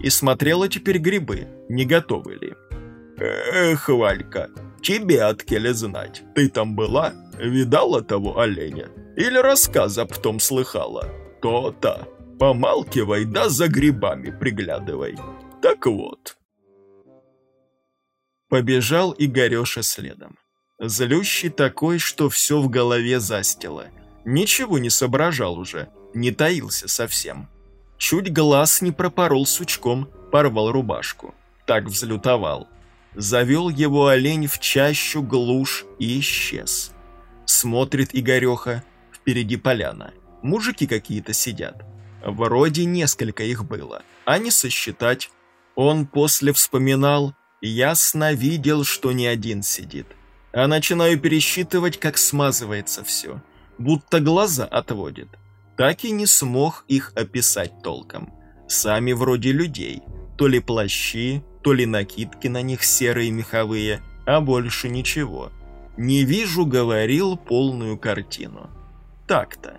И смотрела теперь грибы, не готовы ли. «Эх, Валька, тебе откеле знать. Ты там была? Видала того оленя? Или рассказ об том слыхала? То-то. Помалкивай, да за грибами приглядывай. Так вот». Побежал Игореша следом. Злющий такой, что все в голове застило. Ничего не соображал уже, не таился совсем. Чуть глаз не пропорол сучком, порвал рубашку. Так взлютовал. Завел его олень в чащу глушь и исчез. Смотрит Игореха, впереди поляна. Мужики какие-то сидят. Вроде несколько их было, а не сосчитать. Он после вспоминал, ясно видел, что не один сидит а начинаю пересчитывать, как смазывается все, будто глаза отводит. Так и не смог их описать толком. Сами вроде людей, то ли плащи, то ли накидки на них серые меховые, а больше ничего. Не вижу, говорил, полную картину. Так-то.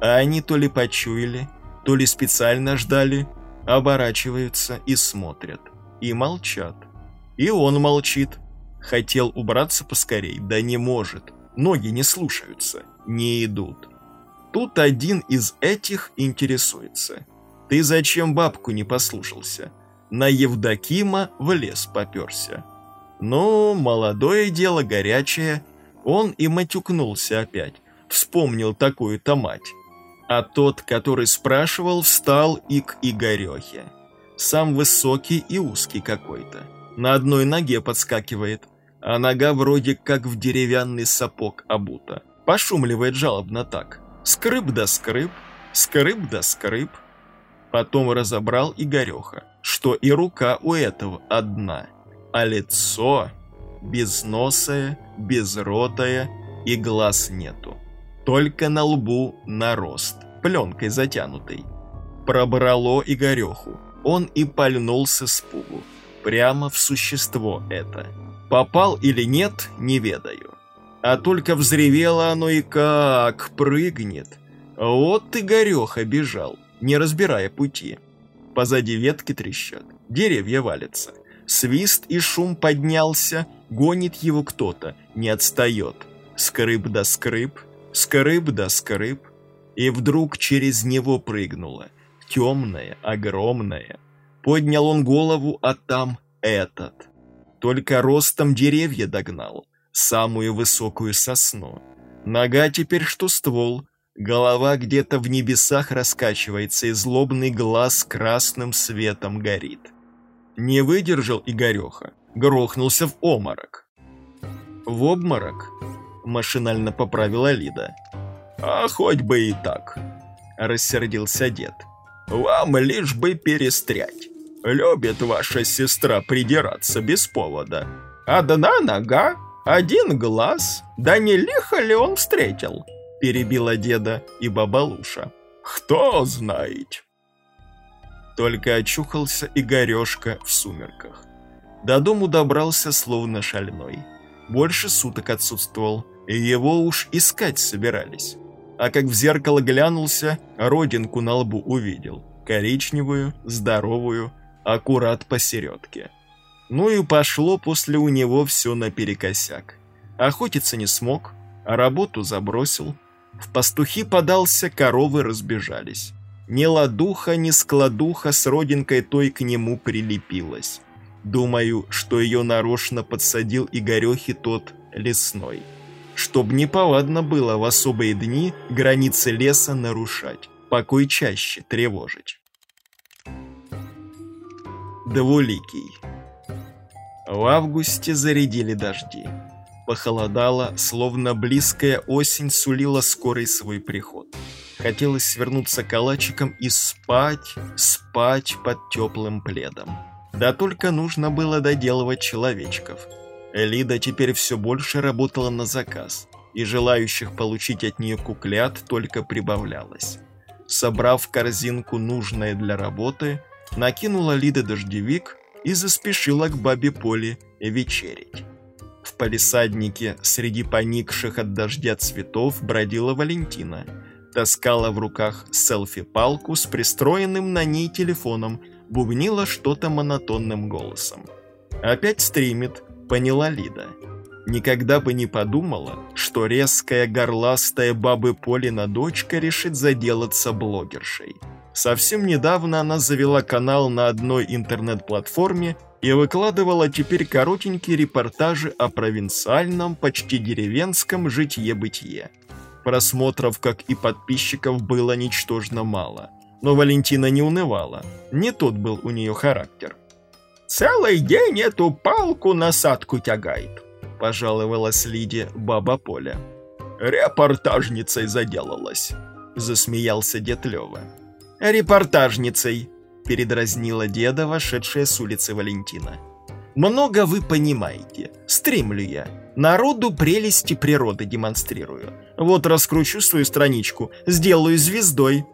А они то ли почуяли, то ли специально ждали, оборачиваются и смотрят, и молчат. И он молчит, Хотел убраться поскорей, да не может. Ноги не слушаются, не идут. Тут один из этих интересуется. Ты зачем бабку не послушался? На Евдокима в лес поперся. Ну, молодое дело, горячее. Он и матюкнулся опять. Вспомнил такую-то мать. А тот, который спрашивал, встал и к Игорехе. Сам высокий и узкий какой-то. На одной ноге подскакивает, а нога вроде как в деревянный сапог обута. Пошумливает жалобно так. Скрып да скрып, скрып да скрып. Потом разобрал Игореха, что и рука у этого одна, а лицо безносое, безротое и глаз нету. Только на лбу нарост, пленкой затянутый. Пробрало Игореху, он и пальнулся с пугу, прямо в существо это. Попал или нет, не ведаю. А только взревело оно и как прыгнет. Вот ты, Гореха, бежал, не разбирая пути. Позади ветки трещат, деревья валятся. Свист и шум поднялся, гонит его кто-то, не отстает. Скрып да скрып, скрып да скрып. И вдруг через него прыгнуло. Темное, огромное. Поднял он голову, а там этот. Только ростом деревья догнал, самую высокую сосну. Нога теперь что ствол, голова где-то в небесах раскачивается, и злобный глаз красным светом горит. Не выдержал Игореха, грохнулся в оморок. В обморок машинально поправила Лида. «А хоть бы и так», — рассердился дед. «Вам лишь бы перестрять. Любит ваша сестра придираться без повода. Одна нога, один глаз, да не лихо ли он встретил?» Перебила деда и бабалуша. «Кто знает?» Только очухался Игорешка в сумерках. До дому добрался словно шальной. больше суток отсутствовал, и его уж искать собирались. А как в зеркало глянулся, родинку на лбу увидел. Коричневую, здоровую, аккурат посередке. Ну и пошло после у него все наперекосяк. Охотиться не смог, а работу забросил. В пастухи подался, коровы разбежались. Ни ладуха, ни складуха с родинкой той к нему прилепилась. Думаю, что ее нарочно подсадил Игорехи тот лесной. Чтоб неповадно было в особые дни границы леса нарушать, покой чаще тревожить. Двуликий В августе зарядили дожди. Похолодало, словно близкая осень сулила скорый свой приход. Хотелось свернуться калачиком и спать, спать под теплым пледом. Да только нужно было доделывать человечков. Элида теперь все больше работала на заказ, и желающих получить от нее куклят только прибавлялось. Собрав в корзинку нужное для работы, накинула Лида дождевик и заспешила к бабе Поле вечерить. В палисаднике среди поникших от дождя цветов бродила Валентина. Таскала в руках селфи-палку с пристроенным на ней телефоном бубнила что-то монотонным голосом. «Опять стримит», — поняла Лида. Никогда бы не подумала, что резкая горластая бабы Полина дочка решит заделаться блогершей. Совсем недавно она завела канал на одной интернет-платформе и выкладывала теперь коротенькие репортажи о провинциальном, почти деревенском житье-бытие. Просмотров, как и подписчиков, было ничтожно мало – но Валентина не унывала. Не тот был у нее характер. «Целый день эту палку-насадку тягает», — пожаловалась Лиде баба Поля. «Репортажницей заделалась», — засмеялся дед Лева. «Репортажницей», — передразнила деда, вошедшая с улицы Валентина. «Много вы понимаете. Стримлю я. Народу прелести природы демонстрирую. Вот раскручу свою страничку, сделаю звездой,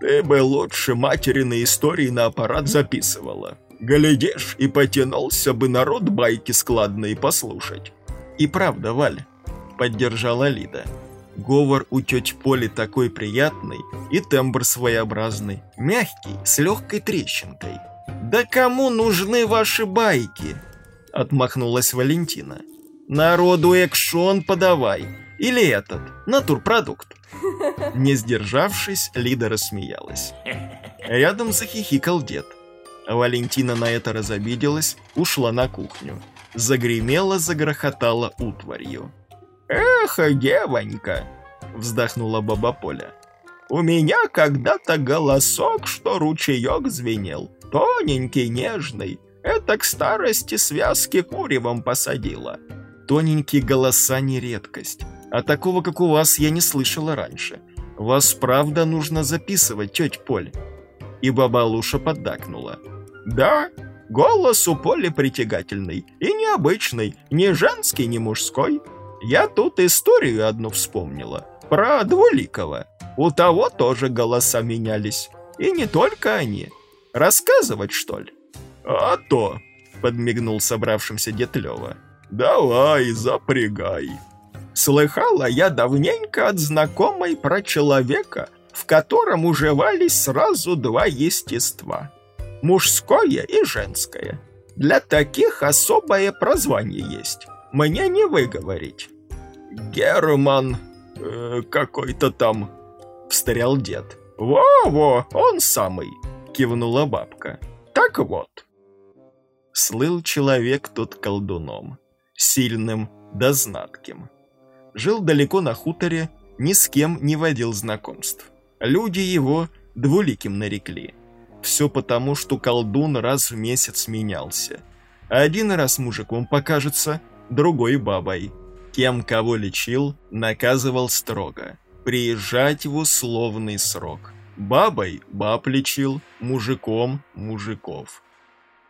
ты бы лучше материны истории на аппарат записывала. Глядишь, и потянулся бы народ байки складные послушать. И правда, Валь, поддержала Лида. Говор у тети Поли такой приятный и тембр своеобразный, мягкий, с легкой трещинкой. «Да кому нужны ваши байки?» Отмахнулась Валентина. «Народу экшон подавай, или этот, натурпродукт. Не сдержавшись, Лида рассмеялась. Рядом захихикал дед. Валентина на это разобиделась, ушла на кухню. Загремела, загрохотала утварью. «Эх, девонька!» — вздохнула баба Поля. «У меня когда-то голосок, что ручеек звенел, тоненький, нежный. Это к старости связки куревом посадила». Тоненькие голоса не редкость. А такого, как у вас, я не слышала раньше. Вас правда нужно записывать, тетя Поль?» И баба Луша поддакнула. «Да, голос у Поли притягательный и необычный, ни женский, ни мужской. Я тут историю одну вспомнила, про Двуликова. У того тоже голоса менялись, и не только они. Рассказывать, что ли?» «А то!» — подмигнул собравшимся дед Лёва. «Давай, запрягай!» Слыхала я давненько от знакомой про человека, в котором уживались сразу два естества. Мужское и женское. Для таких особое прозвание есть. Мне не выговорить. Герман э, какой-то там, встрял дед. Во-во, он самый, кивнула бабка. Так вот. Слыл человек тот колдуном, сильным да знатким жил далеко на хуторе, ни с кем не водил знакомств. Люди его двуликим нарекли. Все потому, что колдун раз в месяц менялся. Один раз мужиком покажется, другой бабой. Тем, кого лечил, наказывал строго. Приезжать в условный срок. Бабой баб лечил, мужиком мужиков.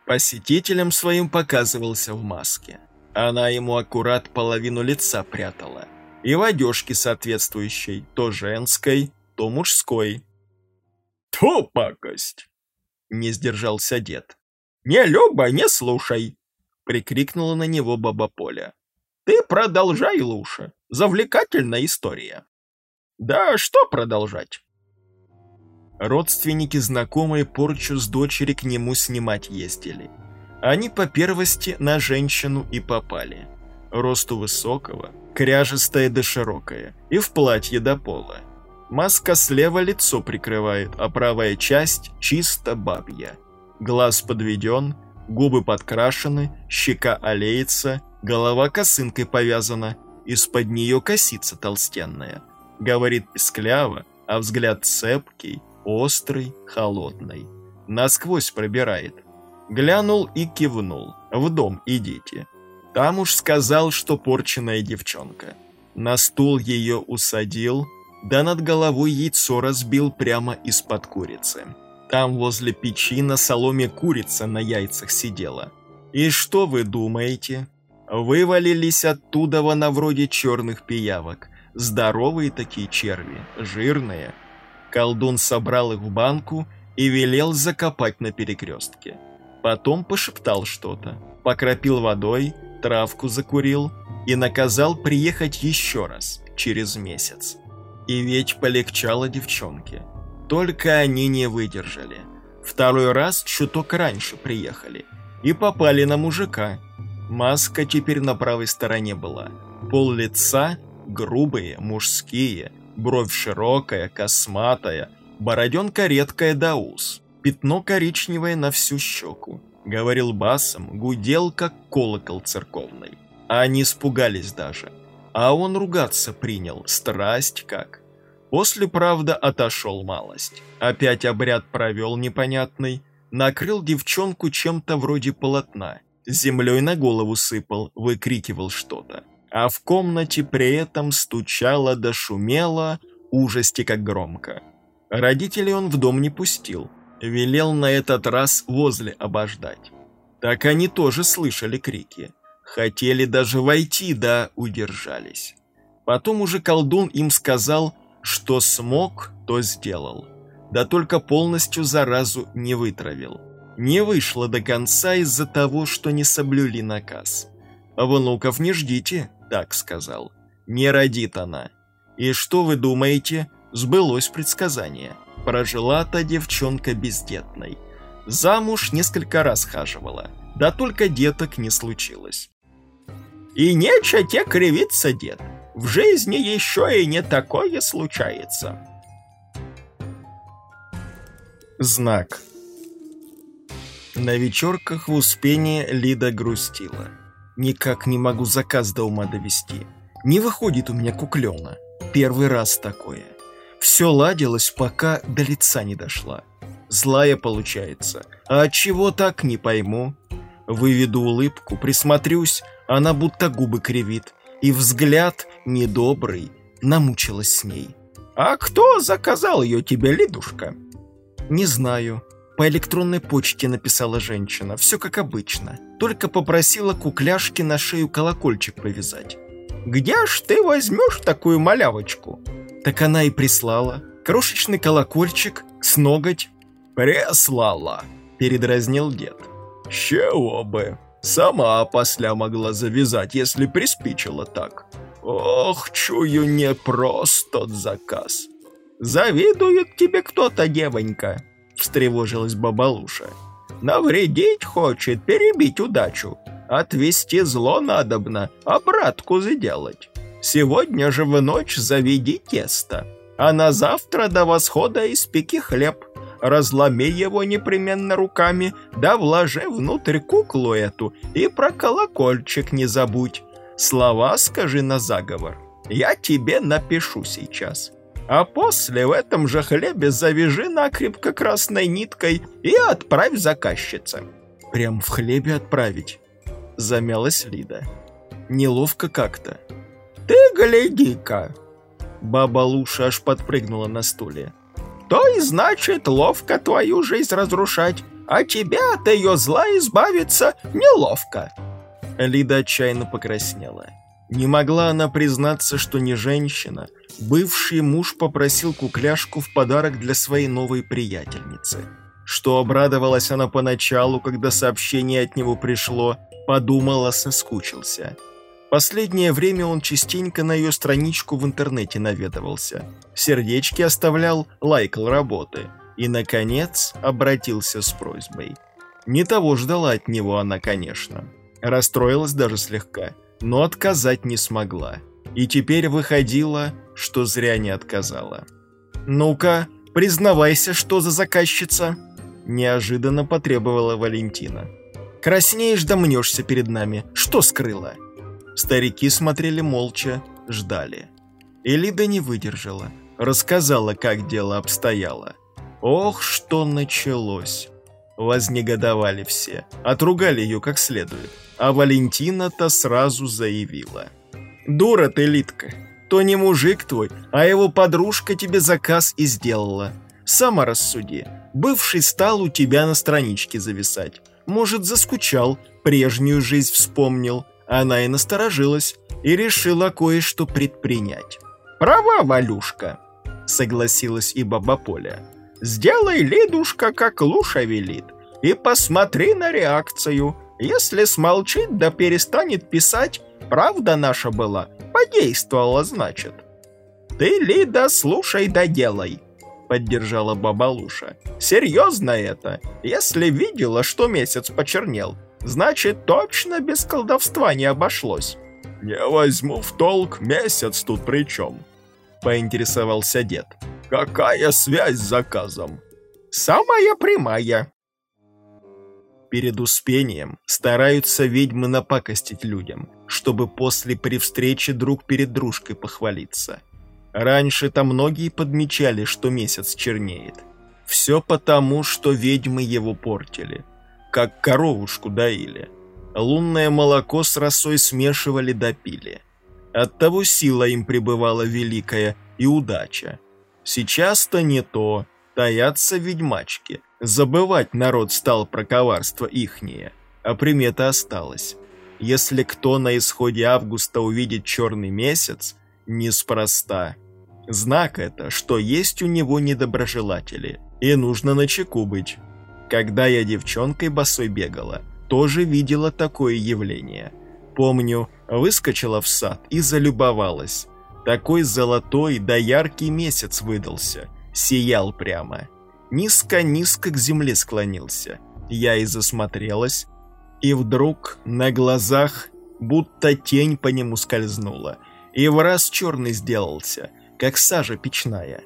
Посетителям своим показывался в маске. Она ему аккурат половину лица прятала – и в одежке соответствующей, то женской, то мужской. «То пакость!» — не сдержался дед. «Не, Люба, не слушай!» — прикрикнула на него баба Поля. Ты продолжай лучше. Завлекательная история. Да что продолжать? Родственники знакомые порчу с дочери к нему снимать ездили. Они по первости на женщину и попали. Росту высокого, кряжестая да широкая, и в платье до пола. Маска слева лицо прикрывает, а правая часть чисто бабья. Глаз подведен, губы подкрашены, щека олеется, голова косынкой повязана, из-под нее косица толстенная. Говорит пескляво, а взгляд цепкий, острый, холодный. Насквозь пробирает. Глянул и кивнул. В дом идите. Там уж сказал, что порченная девчонка. На стул ее усадил, да над головой яйцо разбил прямо из-под курицы. Там возле печи на соломе курица на яйцах сидела. И что вы думаете? Вывалились оттуда на вроде черных пиявок. Здоровые такие черви, жирные. Колдун собрал их в банку и велел закопать на перекрестке. Потом пошептал что-то, покропил водой, травку закурил и наказал приехать еще раз, через месяц. И ведь полегчало девчонке. Только они не выдержали. Второй раз чуток раньше приехали. И попали на мужика. Маска теперь на правой стороне была. Пол лица грубые, мужские, бровь широкая, косматая, бороденка редкая до ус, пятно коричневое на всю щеку. Говорил басом, гудел, как колокол церковный. А они испугались даже. А он ругаться принял, страсть как. После, правда, отошел малость. Опять обряд провел непонятный, накрыл девчонку чем-то вроде полотна, землей на голову сыпал, выкрикивал что-то. А в комнате при этом стучало да шумело, ужасти как громко. Родителей он в дом не пустил, велел на этот раз возле обождать. Так они тоже слышали крики. Хотели даже войти, да удержались. Потом уже колдун им сказал, что смог, то сделал. Да только полностью заразу не вытравил. Не вышло до конца из-за того, что не соблюли наказ. Внуков не ждите, так сказал. Не родит она. И что вы думаете? Сбылось предсказание. Прожила та девчонка бездетной. Замуж несколько раз хаживала, да только деток не случилось. И нечего те кривиться, дед. В жизни еще и не такое случается. Знак. На вечерках в Успении Лида грустила. Никак не могу заказ до ума довести. Не выходит у меня куклена. Первый раз такое. Все ладилось, пока до лица не дошла. Злая получается. А чего так, не пойму. Выведу улыбку, присмотрюсь, она будто губы кривит. И взгляд недобрый, намучилась с ней. «А кто заказал ее тебе, Лидушка?» «Не знаю. По электронной почте написала женщина. Все как обычно. Только попросила кукляшки на шею колокольчик повязать». «Где ж ты возьмешь такую малявочку?» Так она и прислала. Крошечный колокольчик с ноготь. «Прислала», — передразнил дед. «Чего бы? Сама после могла завязать, если приспичило так. Ох, чую, не прост тот заказ. Завидует тебе кто-то, девонька», — встревожилась бабалуша. «Навредить хочет, перебить удачу. Отвести зло надобно, обратку сделать. Сегодня же в ночь заведи тесто, а на завтра до восхода испеки хлеб. Разломи его непременно руками, да вложи внутрь куклу эту и про колокольчик не забудь. Слова скажи на заговор. Я тебе напишу сейчас. А после в этом же хлебе завяжи накрепко красной ниткой и отправь заказчице. Прям в хлебе отправить? Замялась Лида. Неловко как-то. «Ты гляди-ка!» Баба Луша аж подпрыгнула на стуле. «То и значит ловко твою жизнь разрушать, а тебя от ее зла избавиться неловко!» Лида отчаянно покраснела. Не могла она признаться, что не женщина. Бывший муж попросил кукляшку в подарок для своей новой приятельницы. Что обрадовалась она поначалу, когда сообщение от него пришло, подумала, соскучился. Последнее время он частенько на ее страничку в интернете наведывался. Сердечки оставлял, лайкал работы. И, наконец, обратился с просьбой. Не того ждала от него она, конечно. Расстроилась даже слегка, но отказать не смогла. И теперь выходило, что зря не отказала. «Ну-ка, признавайся, что за заказчица?» Неожиданно потребовала Валентина. «Краснеешь да мнешься перед нами. Что скрыла?» Старики смотрели молча, ждали. Элида не выдержала, рассказала, как дело обстояло. Ох, что началось! Вознегодовали все, отругали ее как следует, а Валентина-то сразу заявила. «Дура ты, Литка, то не мужик твой, а его подружка тебе заказ и сделала. Сама рассуди, бывший стал у тебя на страничке зависать. Может, заскучал, прежнюю жизнь вспомнил, она и насторожилась, и решила кое-что предпринять. «Права, Валюшка», — согласилась и баба Поля. «Сделай, Лидушка, как Луша велит, и посмотри на реакцию. Если смолчит да перестанет писать, правда наша была, подействовала, значит». «Ты, Лида, слушай да делай», — поддержала баба Луша. «Серьезно это. Если видела, что месяц почернел, Значит, точно без колдовства не обошлось. Не возьму в толк, месяц тут при чем? Поинтересовался дед. Какая связь с заказом? Самая прямая. Перед успением стараются ведьмы напакостить людям, чтобы после при встрече друг перед дружкой похвалиться. Раньше-то многие подмечали, что месяц чернеет. Все потому, что ведьмы его портили – как коровушку доили. Лунное молоко с росой смешивали до пили. Оттого сила им пребывала великая и удача. Сейчас-то не то, таятся ведьмачки. Забывать народ стал про коварство ихнее, а примета осталась. Если кто на исходе августа увидит черный месяц, неспроста. Знак это, что есть у него недоброжелатели, и нужно начеку быть. Когда я девчонкой босой бегала, тоже видела такое явление. Помню, выскочила в сад и залюбовалась. Такой золотой да яркий месяц выдался, сиял прямо. Низко-низко к земле склонился. Я и засмотрелась, и вдруг на глазах будто тень по нему скользнула, и в раз черный сделался, как сажа печная.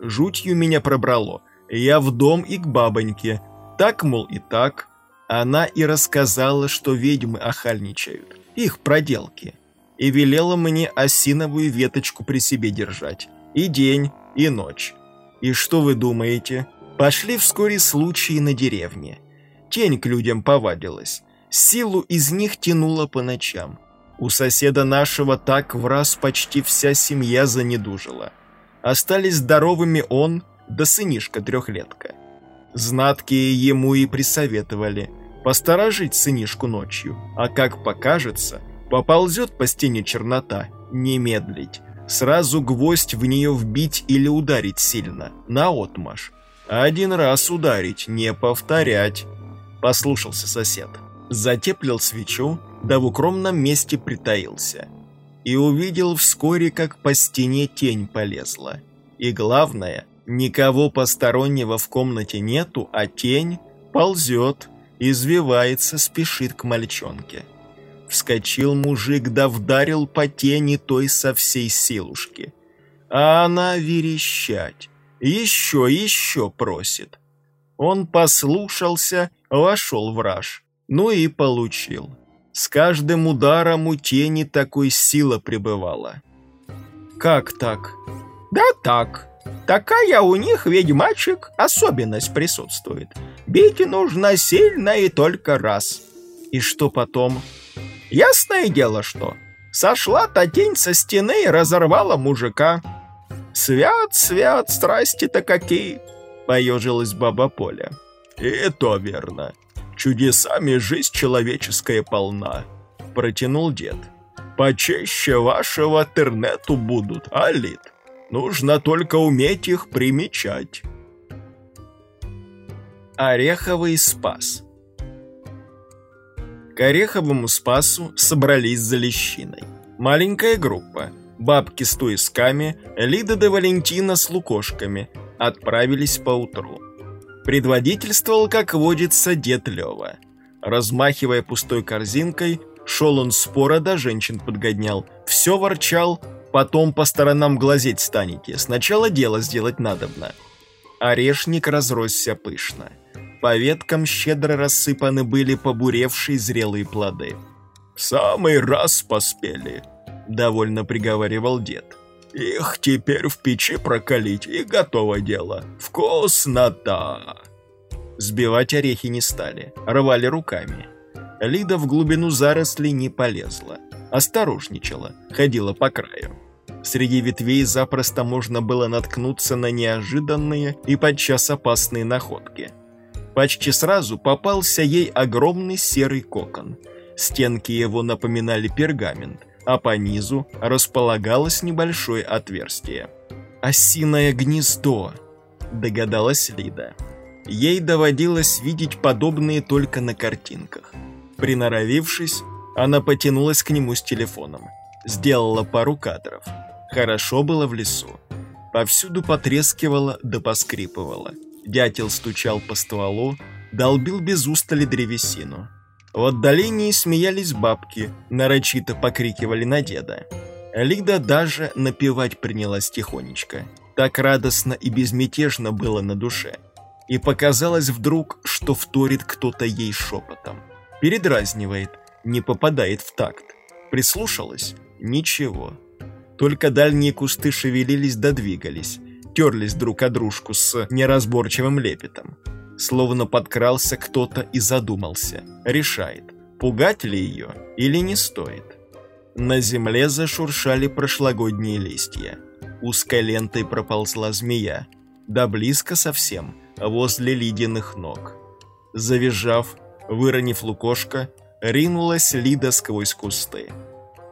Жутью меня пробрало, я в дом и к бабоньке, так, мол, и так. Она и рассказала, что ведьмы охальничают, их проделки. И велела мне осиновую веточку при себе держать. И день, и ночь. И что вы думаете? Пошли вскоре случаи на деревне. Тень к людям повадилась. Силу из них тянула по ночам. У соседа нашего так в раз почти вся семья занедужила. Остались здоровыми он да сынишка-трехлетка. Знаткие ему и присоветовали посторожить сынишку ночью, а как покажется, поползет по стене чернота, не медлить, сразу гвоздь в нее вбить или ударить сильно, наотмашь. Один раз ударить, не повторять. Послушался сосед. Затеплил свечу, да в укромном месте притаился. И увидел вскоре, как по стене тень полезла. И главное, Никого постороннего в комнате нету, а тень ползет, извивается, спешит к мальчонке. Вскочил мужик, да вдарил по тени той со всей силушки. А она верещать, еще, еще просит. Он послушался, вошел в раж, ну и получил. С каждым ударом у тени такой сила пребывала. «Как так?» «Да так», Такая у них, ведьмачек, особенность присутствует. Бить нужно сильно и только раз. И что потом? Ясное дело, что. Сошла-то тень со стены и разорвала мужика. Свят, свят, страсти-то какие! Поежилась баба Поля. И то верно. Чудесами жизнь человеческая полна. Протянул дед. Почаще вашего интернету будут, алит. Нужно только уметь их примечать. Ореховый спас К Ореховому Спасу собрались за лещиной. Маленькая группа. Бабки с туисками, Лида де Валентина с лукошками отправились поутру. Предводительствовал, как водится, дед Лева. Размахивая пустой корзинкой, шел он спора до женщин подгонял, все ворчал, потом по сторонам глазеть станете, сначала дело сделать надобно. Орешник разросся пышно. По веткам щедро рассыпаны были побуревшие зрелые плоды. «В самый раз поспели», — довольно приговаривал дед. «Их теперь в печи прокалить, и готово дело. Вкуснота!» Сбивать орехи не стали, рвали руками. Лида в глубину зарослей не полезла. Осторожничала, ходила по краю. Среди ветвей запросто можно было наткнуться на неожиданные и подчас опасные находки. Почти сразу попался ей огромный серый кокон. Стенки его напоминали пергамент, а по низу располагалось небольшое отверстие. «Осиное гнездо», — догадалась Лида. Ей доводилось видеть подобные только на картинках. Приноровившись, она потянулась к нему с телефоном. Сделала пару кадров. Хорошо было в лесу. Повсюду потрескивало да поскрипывало. Дятел стучал по стволу, долбил без устали древесину. В отдалении смеялись бабки, нарочито покрикивали на деда. Лида даже напевать принялась тихонечко. Так радостно и безмятежно было на душе и показалось вдруг, что вторит кто-то ей шепотом. Передразнивает, не попадает в такт. Прислушалась? Ничего. Только дальние кусты шевелились да двигались, терлись друг о дружку с неразборчивым лепетом. Словно подкрался кто-то и задумался, решает, пугать ли ее или не стоит. На земле зашуршали прошлогодние листья. Узкой лентой проползла змея, да близко совсем, возле ледяных ног. Завизжав, выронив лукошко, ринулась Лида сквозь кусты.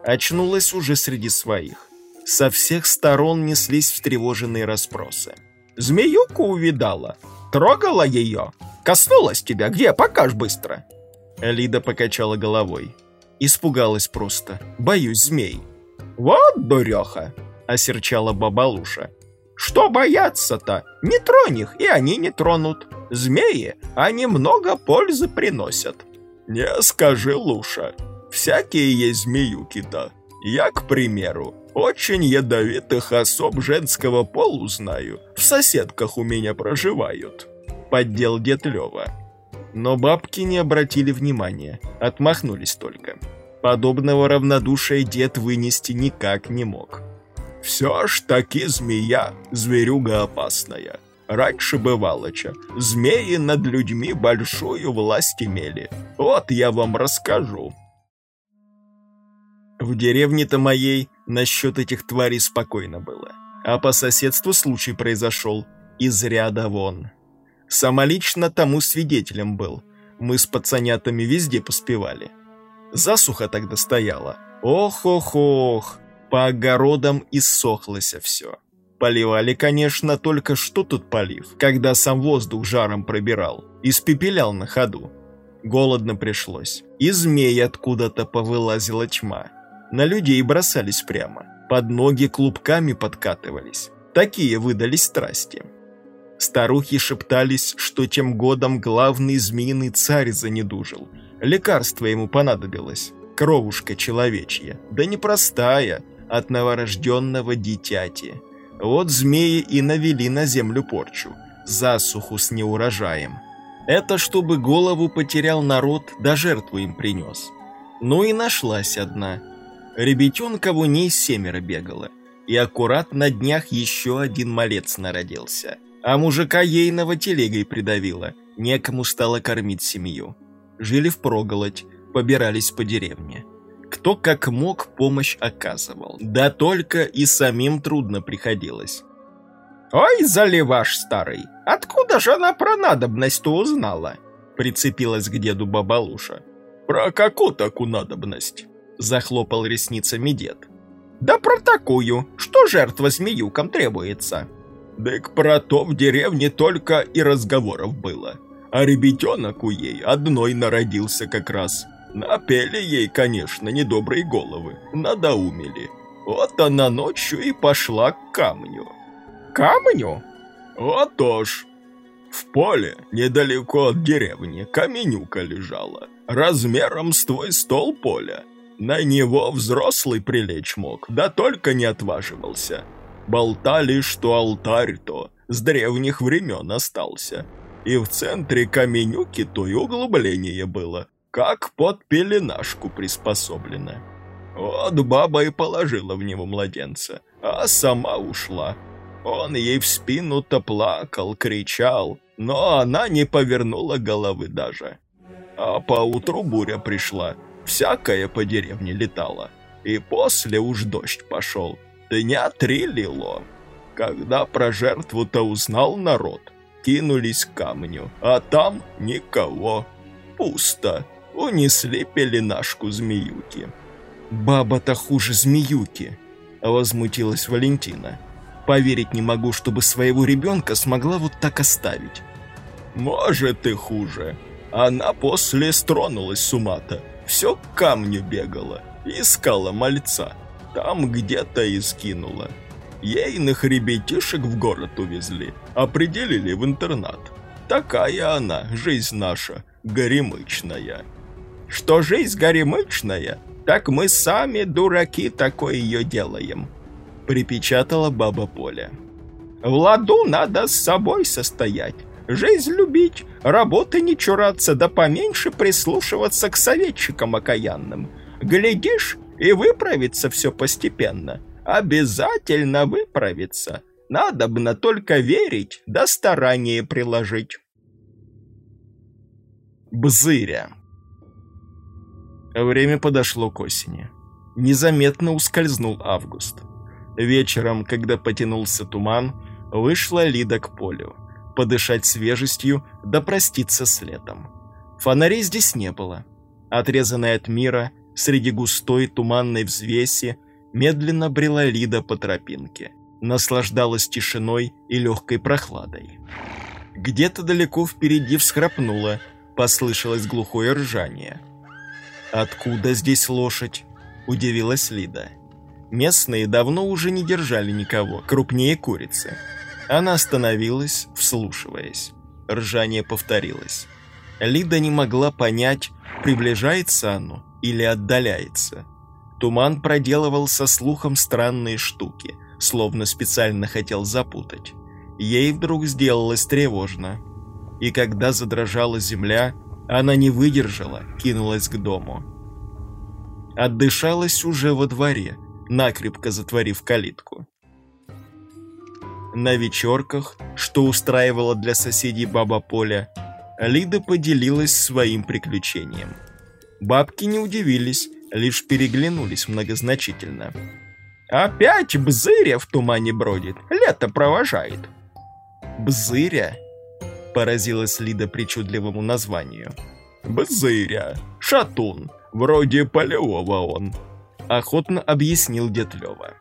Очнулась уже среди своих. Со всех сторон неслись встревоженные расспросы. «Змеюку увидала? Трогала ее? Коснулась тебя? Где? Покажь быстро!» Лида покачала головой. Испугалась просто. «Боюсь змей». «Вот дуреха!» — осерчала бабалуша. Что бояться-то? Не тронь их, и они не тронут. Змеи, они много пользы приносят. Не скажи, Луша. Всякие есть змеюки-то. Я, к примеру, очень ядовитых особ женского полу знаю. В соседках у меня проживают. Поддел дед Лёва. Но бабки не обратили внимания, отмахнулись только. Подобного равнодушия дед вынести никак не мог. Все ж таки змея, зверюга опасная. Раньше бывалоча, змеи над людьми большую власть имели. Вот я вам расскажу. В деревне-то моей насчет этих тварей спокойно было. А по соседству случай произошел из ряда вон. Самолично тому свидетелем был. Мы с пацанятами везде поспевали. Засуха тогда стояла. Ох-ох-ох, по огородам иссохлося все. Поливали, конечно, только что тут полив, когда сам воздух жаром пробирал, испепелял на ходу. Голодно пришлось. И змей откуда-то повылазила тьма. На людей бросались прямо. Под ноги клубками подкатывались. Такие выдались страсти. Старухи шептались, что тем годом главный змеиный царь занедужил. Лекарство ему понадобилось. Кровушка человечья. Да непростая, от новорожденного дитяти. Вот змеи и навели на землю порчу, засуху с неурожаем. Это чтобы голову потерял народ, да жертву им принес. Ну и нашлась одна. Ребятенка в ней семеро бегало, и аккурат на днях еще один малец народился. А мужика ейного телегой придавило, некому стало кормить семью. Жили впроголодь, побирались по деревне. Кто как мог помощь оказывал. Да только и самим трудно приходилось. «Ой, заливаш старый, откуда же она про надобность-то узнала?» Прицепилась к деду бабалуша. «Про какую такую надобность?» Захлопал ресницами дед. «Да про такую, что жертва змеюкам требуется». «Дык про то в деревне только и разговоров было. А ребятенок у ей одной народился как раз. Напели ей, конечно, недобрые головы, надоумили. Вот она ночью и пошла к камню. Камню? Вот уж. В поле, недалеко от деревни, каменюка лежала, размером с твой стол поля. На него взрослый прилечь мог, да только не отваживался. Болтали, что алтарь то с древних времен остался. И в центре каменюки то и углубление было, как под пеленашку приспособлено. Вот баба и положила в него младенца, а сама ушла. Он ей в спину-то плакал, кричал, но она не повернула головы даже. А поутру буря пришла, всякое по деревне летало. И после уж дождь пошел, дня три лило. Когда про жертву-то узнал народ, кинулись к камню, а там никого. Пусто. Унесли пеленашку змеюки. «Баба-то хуже змеюки», — возмутилась Валентина. «Поверить не могу, чтобы своего ребенка смогла вот так оставить». «Может и хуже. Она после стронулась с ума-то. Все к камню бегала, искала мальца. Там где-то и скинула. Ейных ребятишек в город увезли, определили в интернат. Такая она, жизнь наша, горемычная». «Что жизнь горемычная?» так мы сами, дураки, такое ее делаем», — припечатала баба Поля. «В ладу надо с собой состоять, жизнь любить, работы не чураться, да поменьше прислушиваться к советчикам окаянным. Глядишь, и выправится все постепенно. Обязательно выправится. Надо бы на только верить, да старание приложить». Бзыря Время подошло к осени. Незаметно ускользнул август. Вечером, когда потянулся туман, вышла Лида к полю. Подышать свежестью, да проститься с летом. Фонарей здесь не было. Отрезанная от мира, среди густой туманной взвеси, медленно брела Лида по тропинке. Наслаждалась тишиной и легкой прохладой. Где-то далеко впереди всхрапнуло, послышалось глухое ржание – «Откуда здесь лошадь?» – удивилась Лида. Местные давно уже не держали никого, крупнее курицы. Она остановилась, вслушиваясь. Ржание повторилось. Лида не могла понять, приближается оно или отдаляется. Туман проделывал со слухом странные штуки, словно специально хотел запутать. Ей вдруг сделалось тревожно. И когда задрожала земля, она не выдержала, кинулась к дому. Отдышалась уже во дворе, накрепко затворив калитку. На вечерках, что устраивала для соседей баба Поля, Лида поделилась своим приключением. Бабки не удивились, лишь переглянулись многозначительно. «Опять Бзыря в тумане бродит, лето провожает». «Бзыря?» Поразилась Лида причудливому названию. «Бзыря, шатун, вроде полевого он», — охотно объяснил дед Лёва.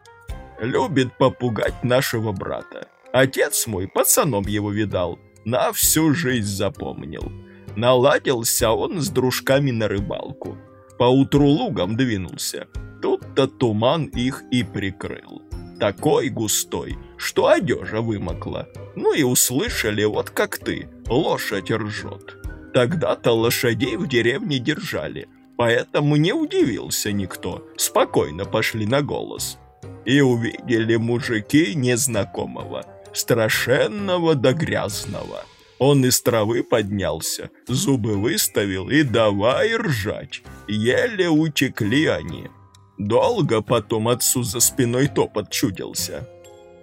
«Любит попугать нашего брата. Отец мой пацаном его видал, на всю жизнь запомнил. Наладился он с дружками на рыбалку. Поутру лугом двинулся. Тут-то туман их и прикрыл такой густой, что одежа вымокла. Ну и услышали, вот как ты, лошадь ржет. Тогда-то лошадей в деревне держали, поэтому не удивился никто, спокойно пошли на голос. И увидели мужики незнакомого, страшенного да грязного. Он из травы поднялся, зубы выставил и давай ржать. Еле утекли они. Долго потом отцу за спиной топот чудился.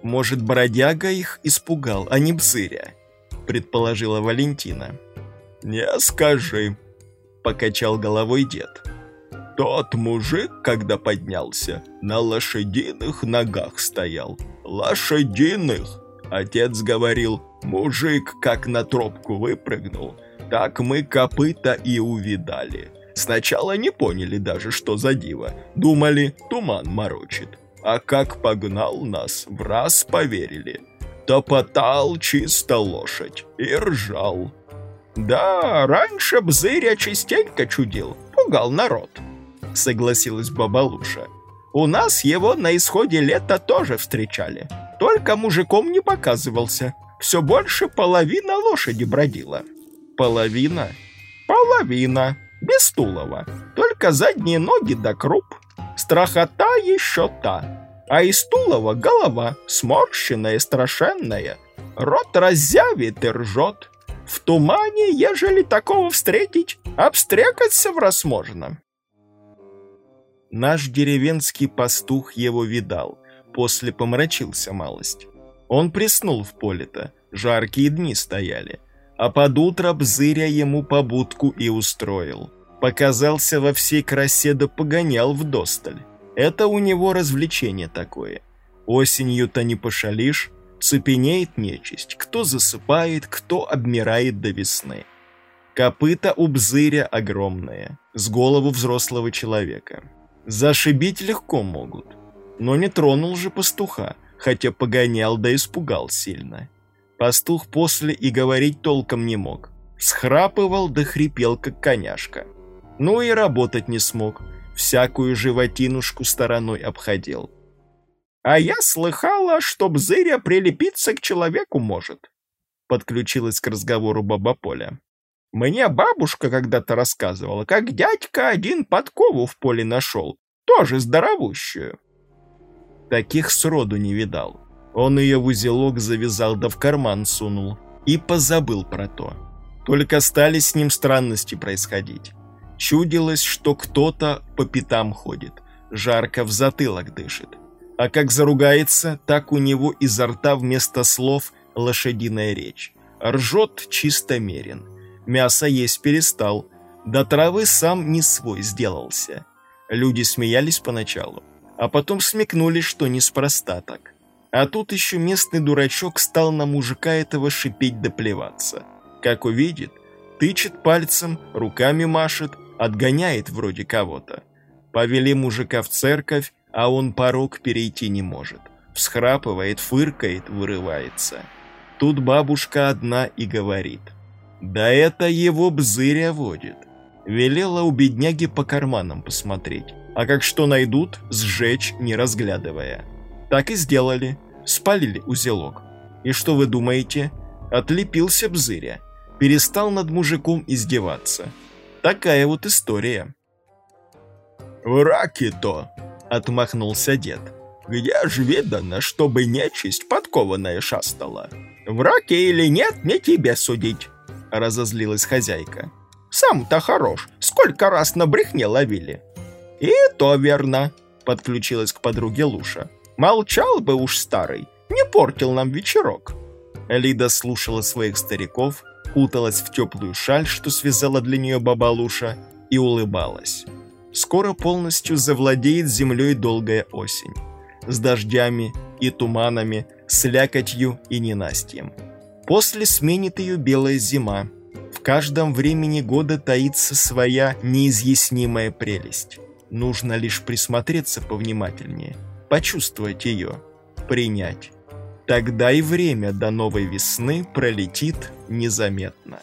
Может, бродяга их испугал, а не бзыря, предположила Валентина. Не скажи, покачал головой дед. Тот мужик, когда поднялся, на лошадиных ногах стоял. Лошадиных! Отец говорил, мужик как на тропку выпрыгнул, так мы копыта и увидали. Сначала не поняли даже, что за диво. Думали, туман морочит. А как погнал нас, в раз поверили. Топотал чисто лошадь и ржал. Да, раньше Бзыря частенько чудил. напугал народ, согласилась баба Луша. У нас его на исходе лета тоже встречали. Только мужиком не показывался. Все больше половина лошади бродила. Половина? Половина. Без Тулова. Только задние ноги да круп. Страхота еще та. А из Тулова голова сморщенная, страшенная. Рот разъявит и ржет. В тумане, ежели такого встретить, обстрекаться в раз можно. Наш деревенский пастух его видал, после помрачился малость. Он приснул в поле-то, жаркие дни стояли, а под утро Бзыря ему побудку и устроил. Показался во всей красе да погонял в досталь. Это у него развлечение такое. Осенью-то не пошалишь, цепенеет нечисть, кто засыпает, кто обмирает до весны. Копыта у Бзыря огромные, с голову взрослого человека. Зашибить легко могут. Но не тронул же пастуха, хотя погонял да испугал сильно. Пастух после и говорить толком не мог. Схрапывал да хрипел, как коняшка. Ну и работать не смог, всякую животинушку стороной обходил. «А я слыхала, что Бзыря прилепиться к человеку может», подключилась к разговору баба Поля. Мне бабушка когда-то рассказывала, как дядька один подкову в поле нашел, тоже здоровущую. Таких сроду не видал. Он ее в узелок завязал да в карман сунул и позабыл про то. Только стали с ним странности происходить. Чудилось, что кто-то по пятам ходит, жарко в затылок дышит. А как заругается, так у него изо рта вместо слов лошадиная речь. Ржет чисто мерен мясо есть перестал, до травы сам не свой сделался. Люди смеялись поначалу, а потом смекнули, что неспроста так. А тут еще местный дурачок стал на мужика этого шипеть да плеваться. Как увидит, тычет пальцем, руками машет, отгоняет вроде кого-то. Повели мужика в церковь, а он порог перейти не может. Всхрапывает, фыркает, вырывается. Тут бабушка одна и говорит. Да это его бзыря водит. Велела у бедняги по карманам посмотреть, а как что найдут, сжечь, не разглядывая. Так и сделали, спалили узелок. И что вы думаете? Отлепился бзыря, перестал над мужиком издеваться. Такая вот история. «Враки-то!» — отмахнулся дед. «Где ж видано, чтобы нечисть подкованная шастала? Враки или нет, не тебе судить разозлилась хозяйка. «Сам-то хорош, сколько раз на брехне ловили!» «И то верно», — подключилась к подруге Луша. «Молчал бы уж старый, не портил нам вечерок». Лида слушала своих стариков, куталась в теплую шаль, что связала для нее баба Луша, и улыбалась. Скоро полностью завладеет землей долгая осень. С дождями и туманами, с лякотью и ненастьем. После сменит ее белая зима. В каждом времени года таится своя неизъяснимая прелесть. Нужно лишь присмотреться повнимательнее, почувствовать ее, принять. Тогда и время до новой весны пролетит незаметно.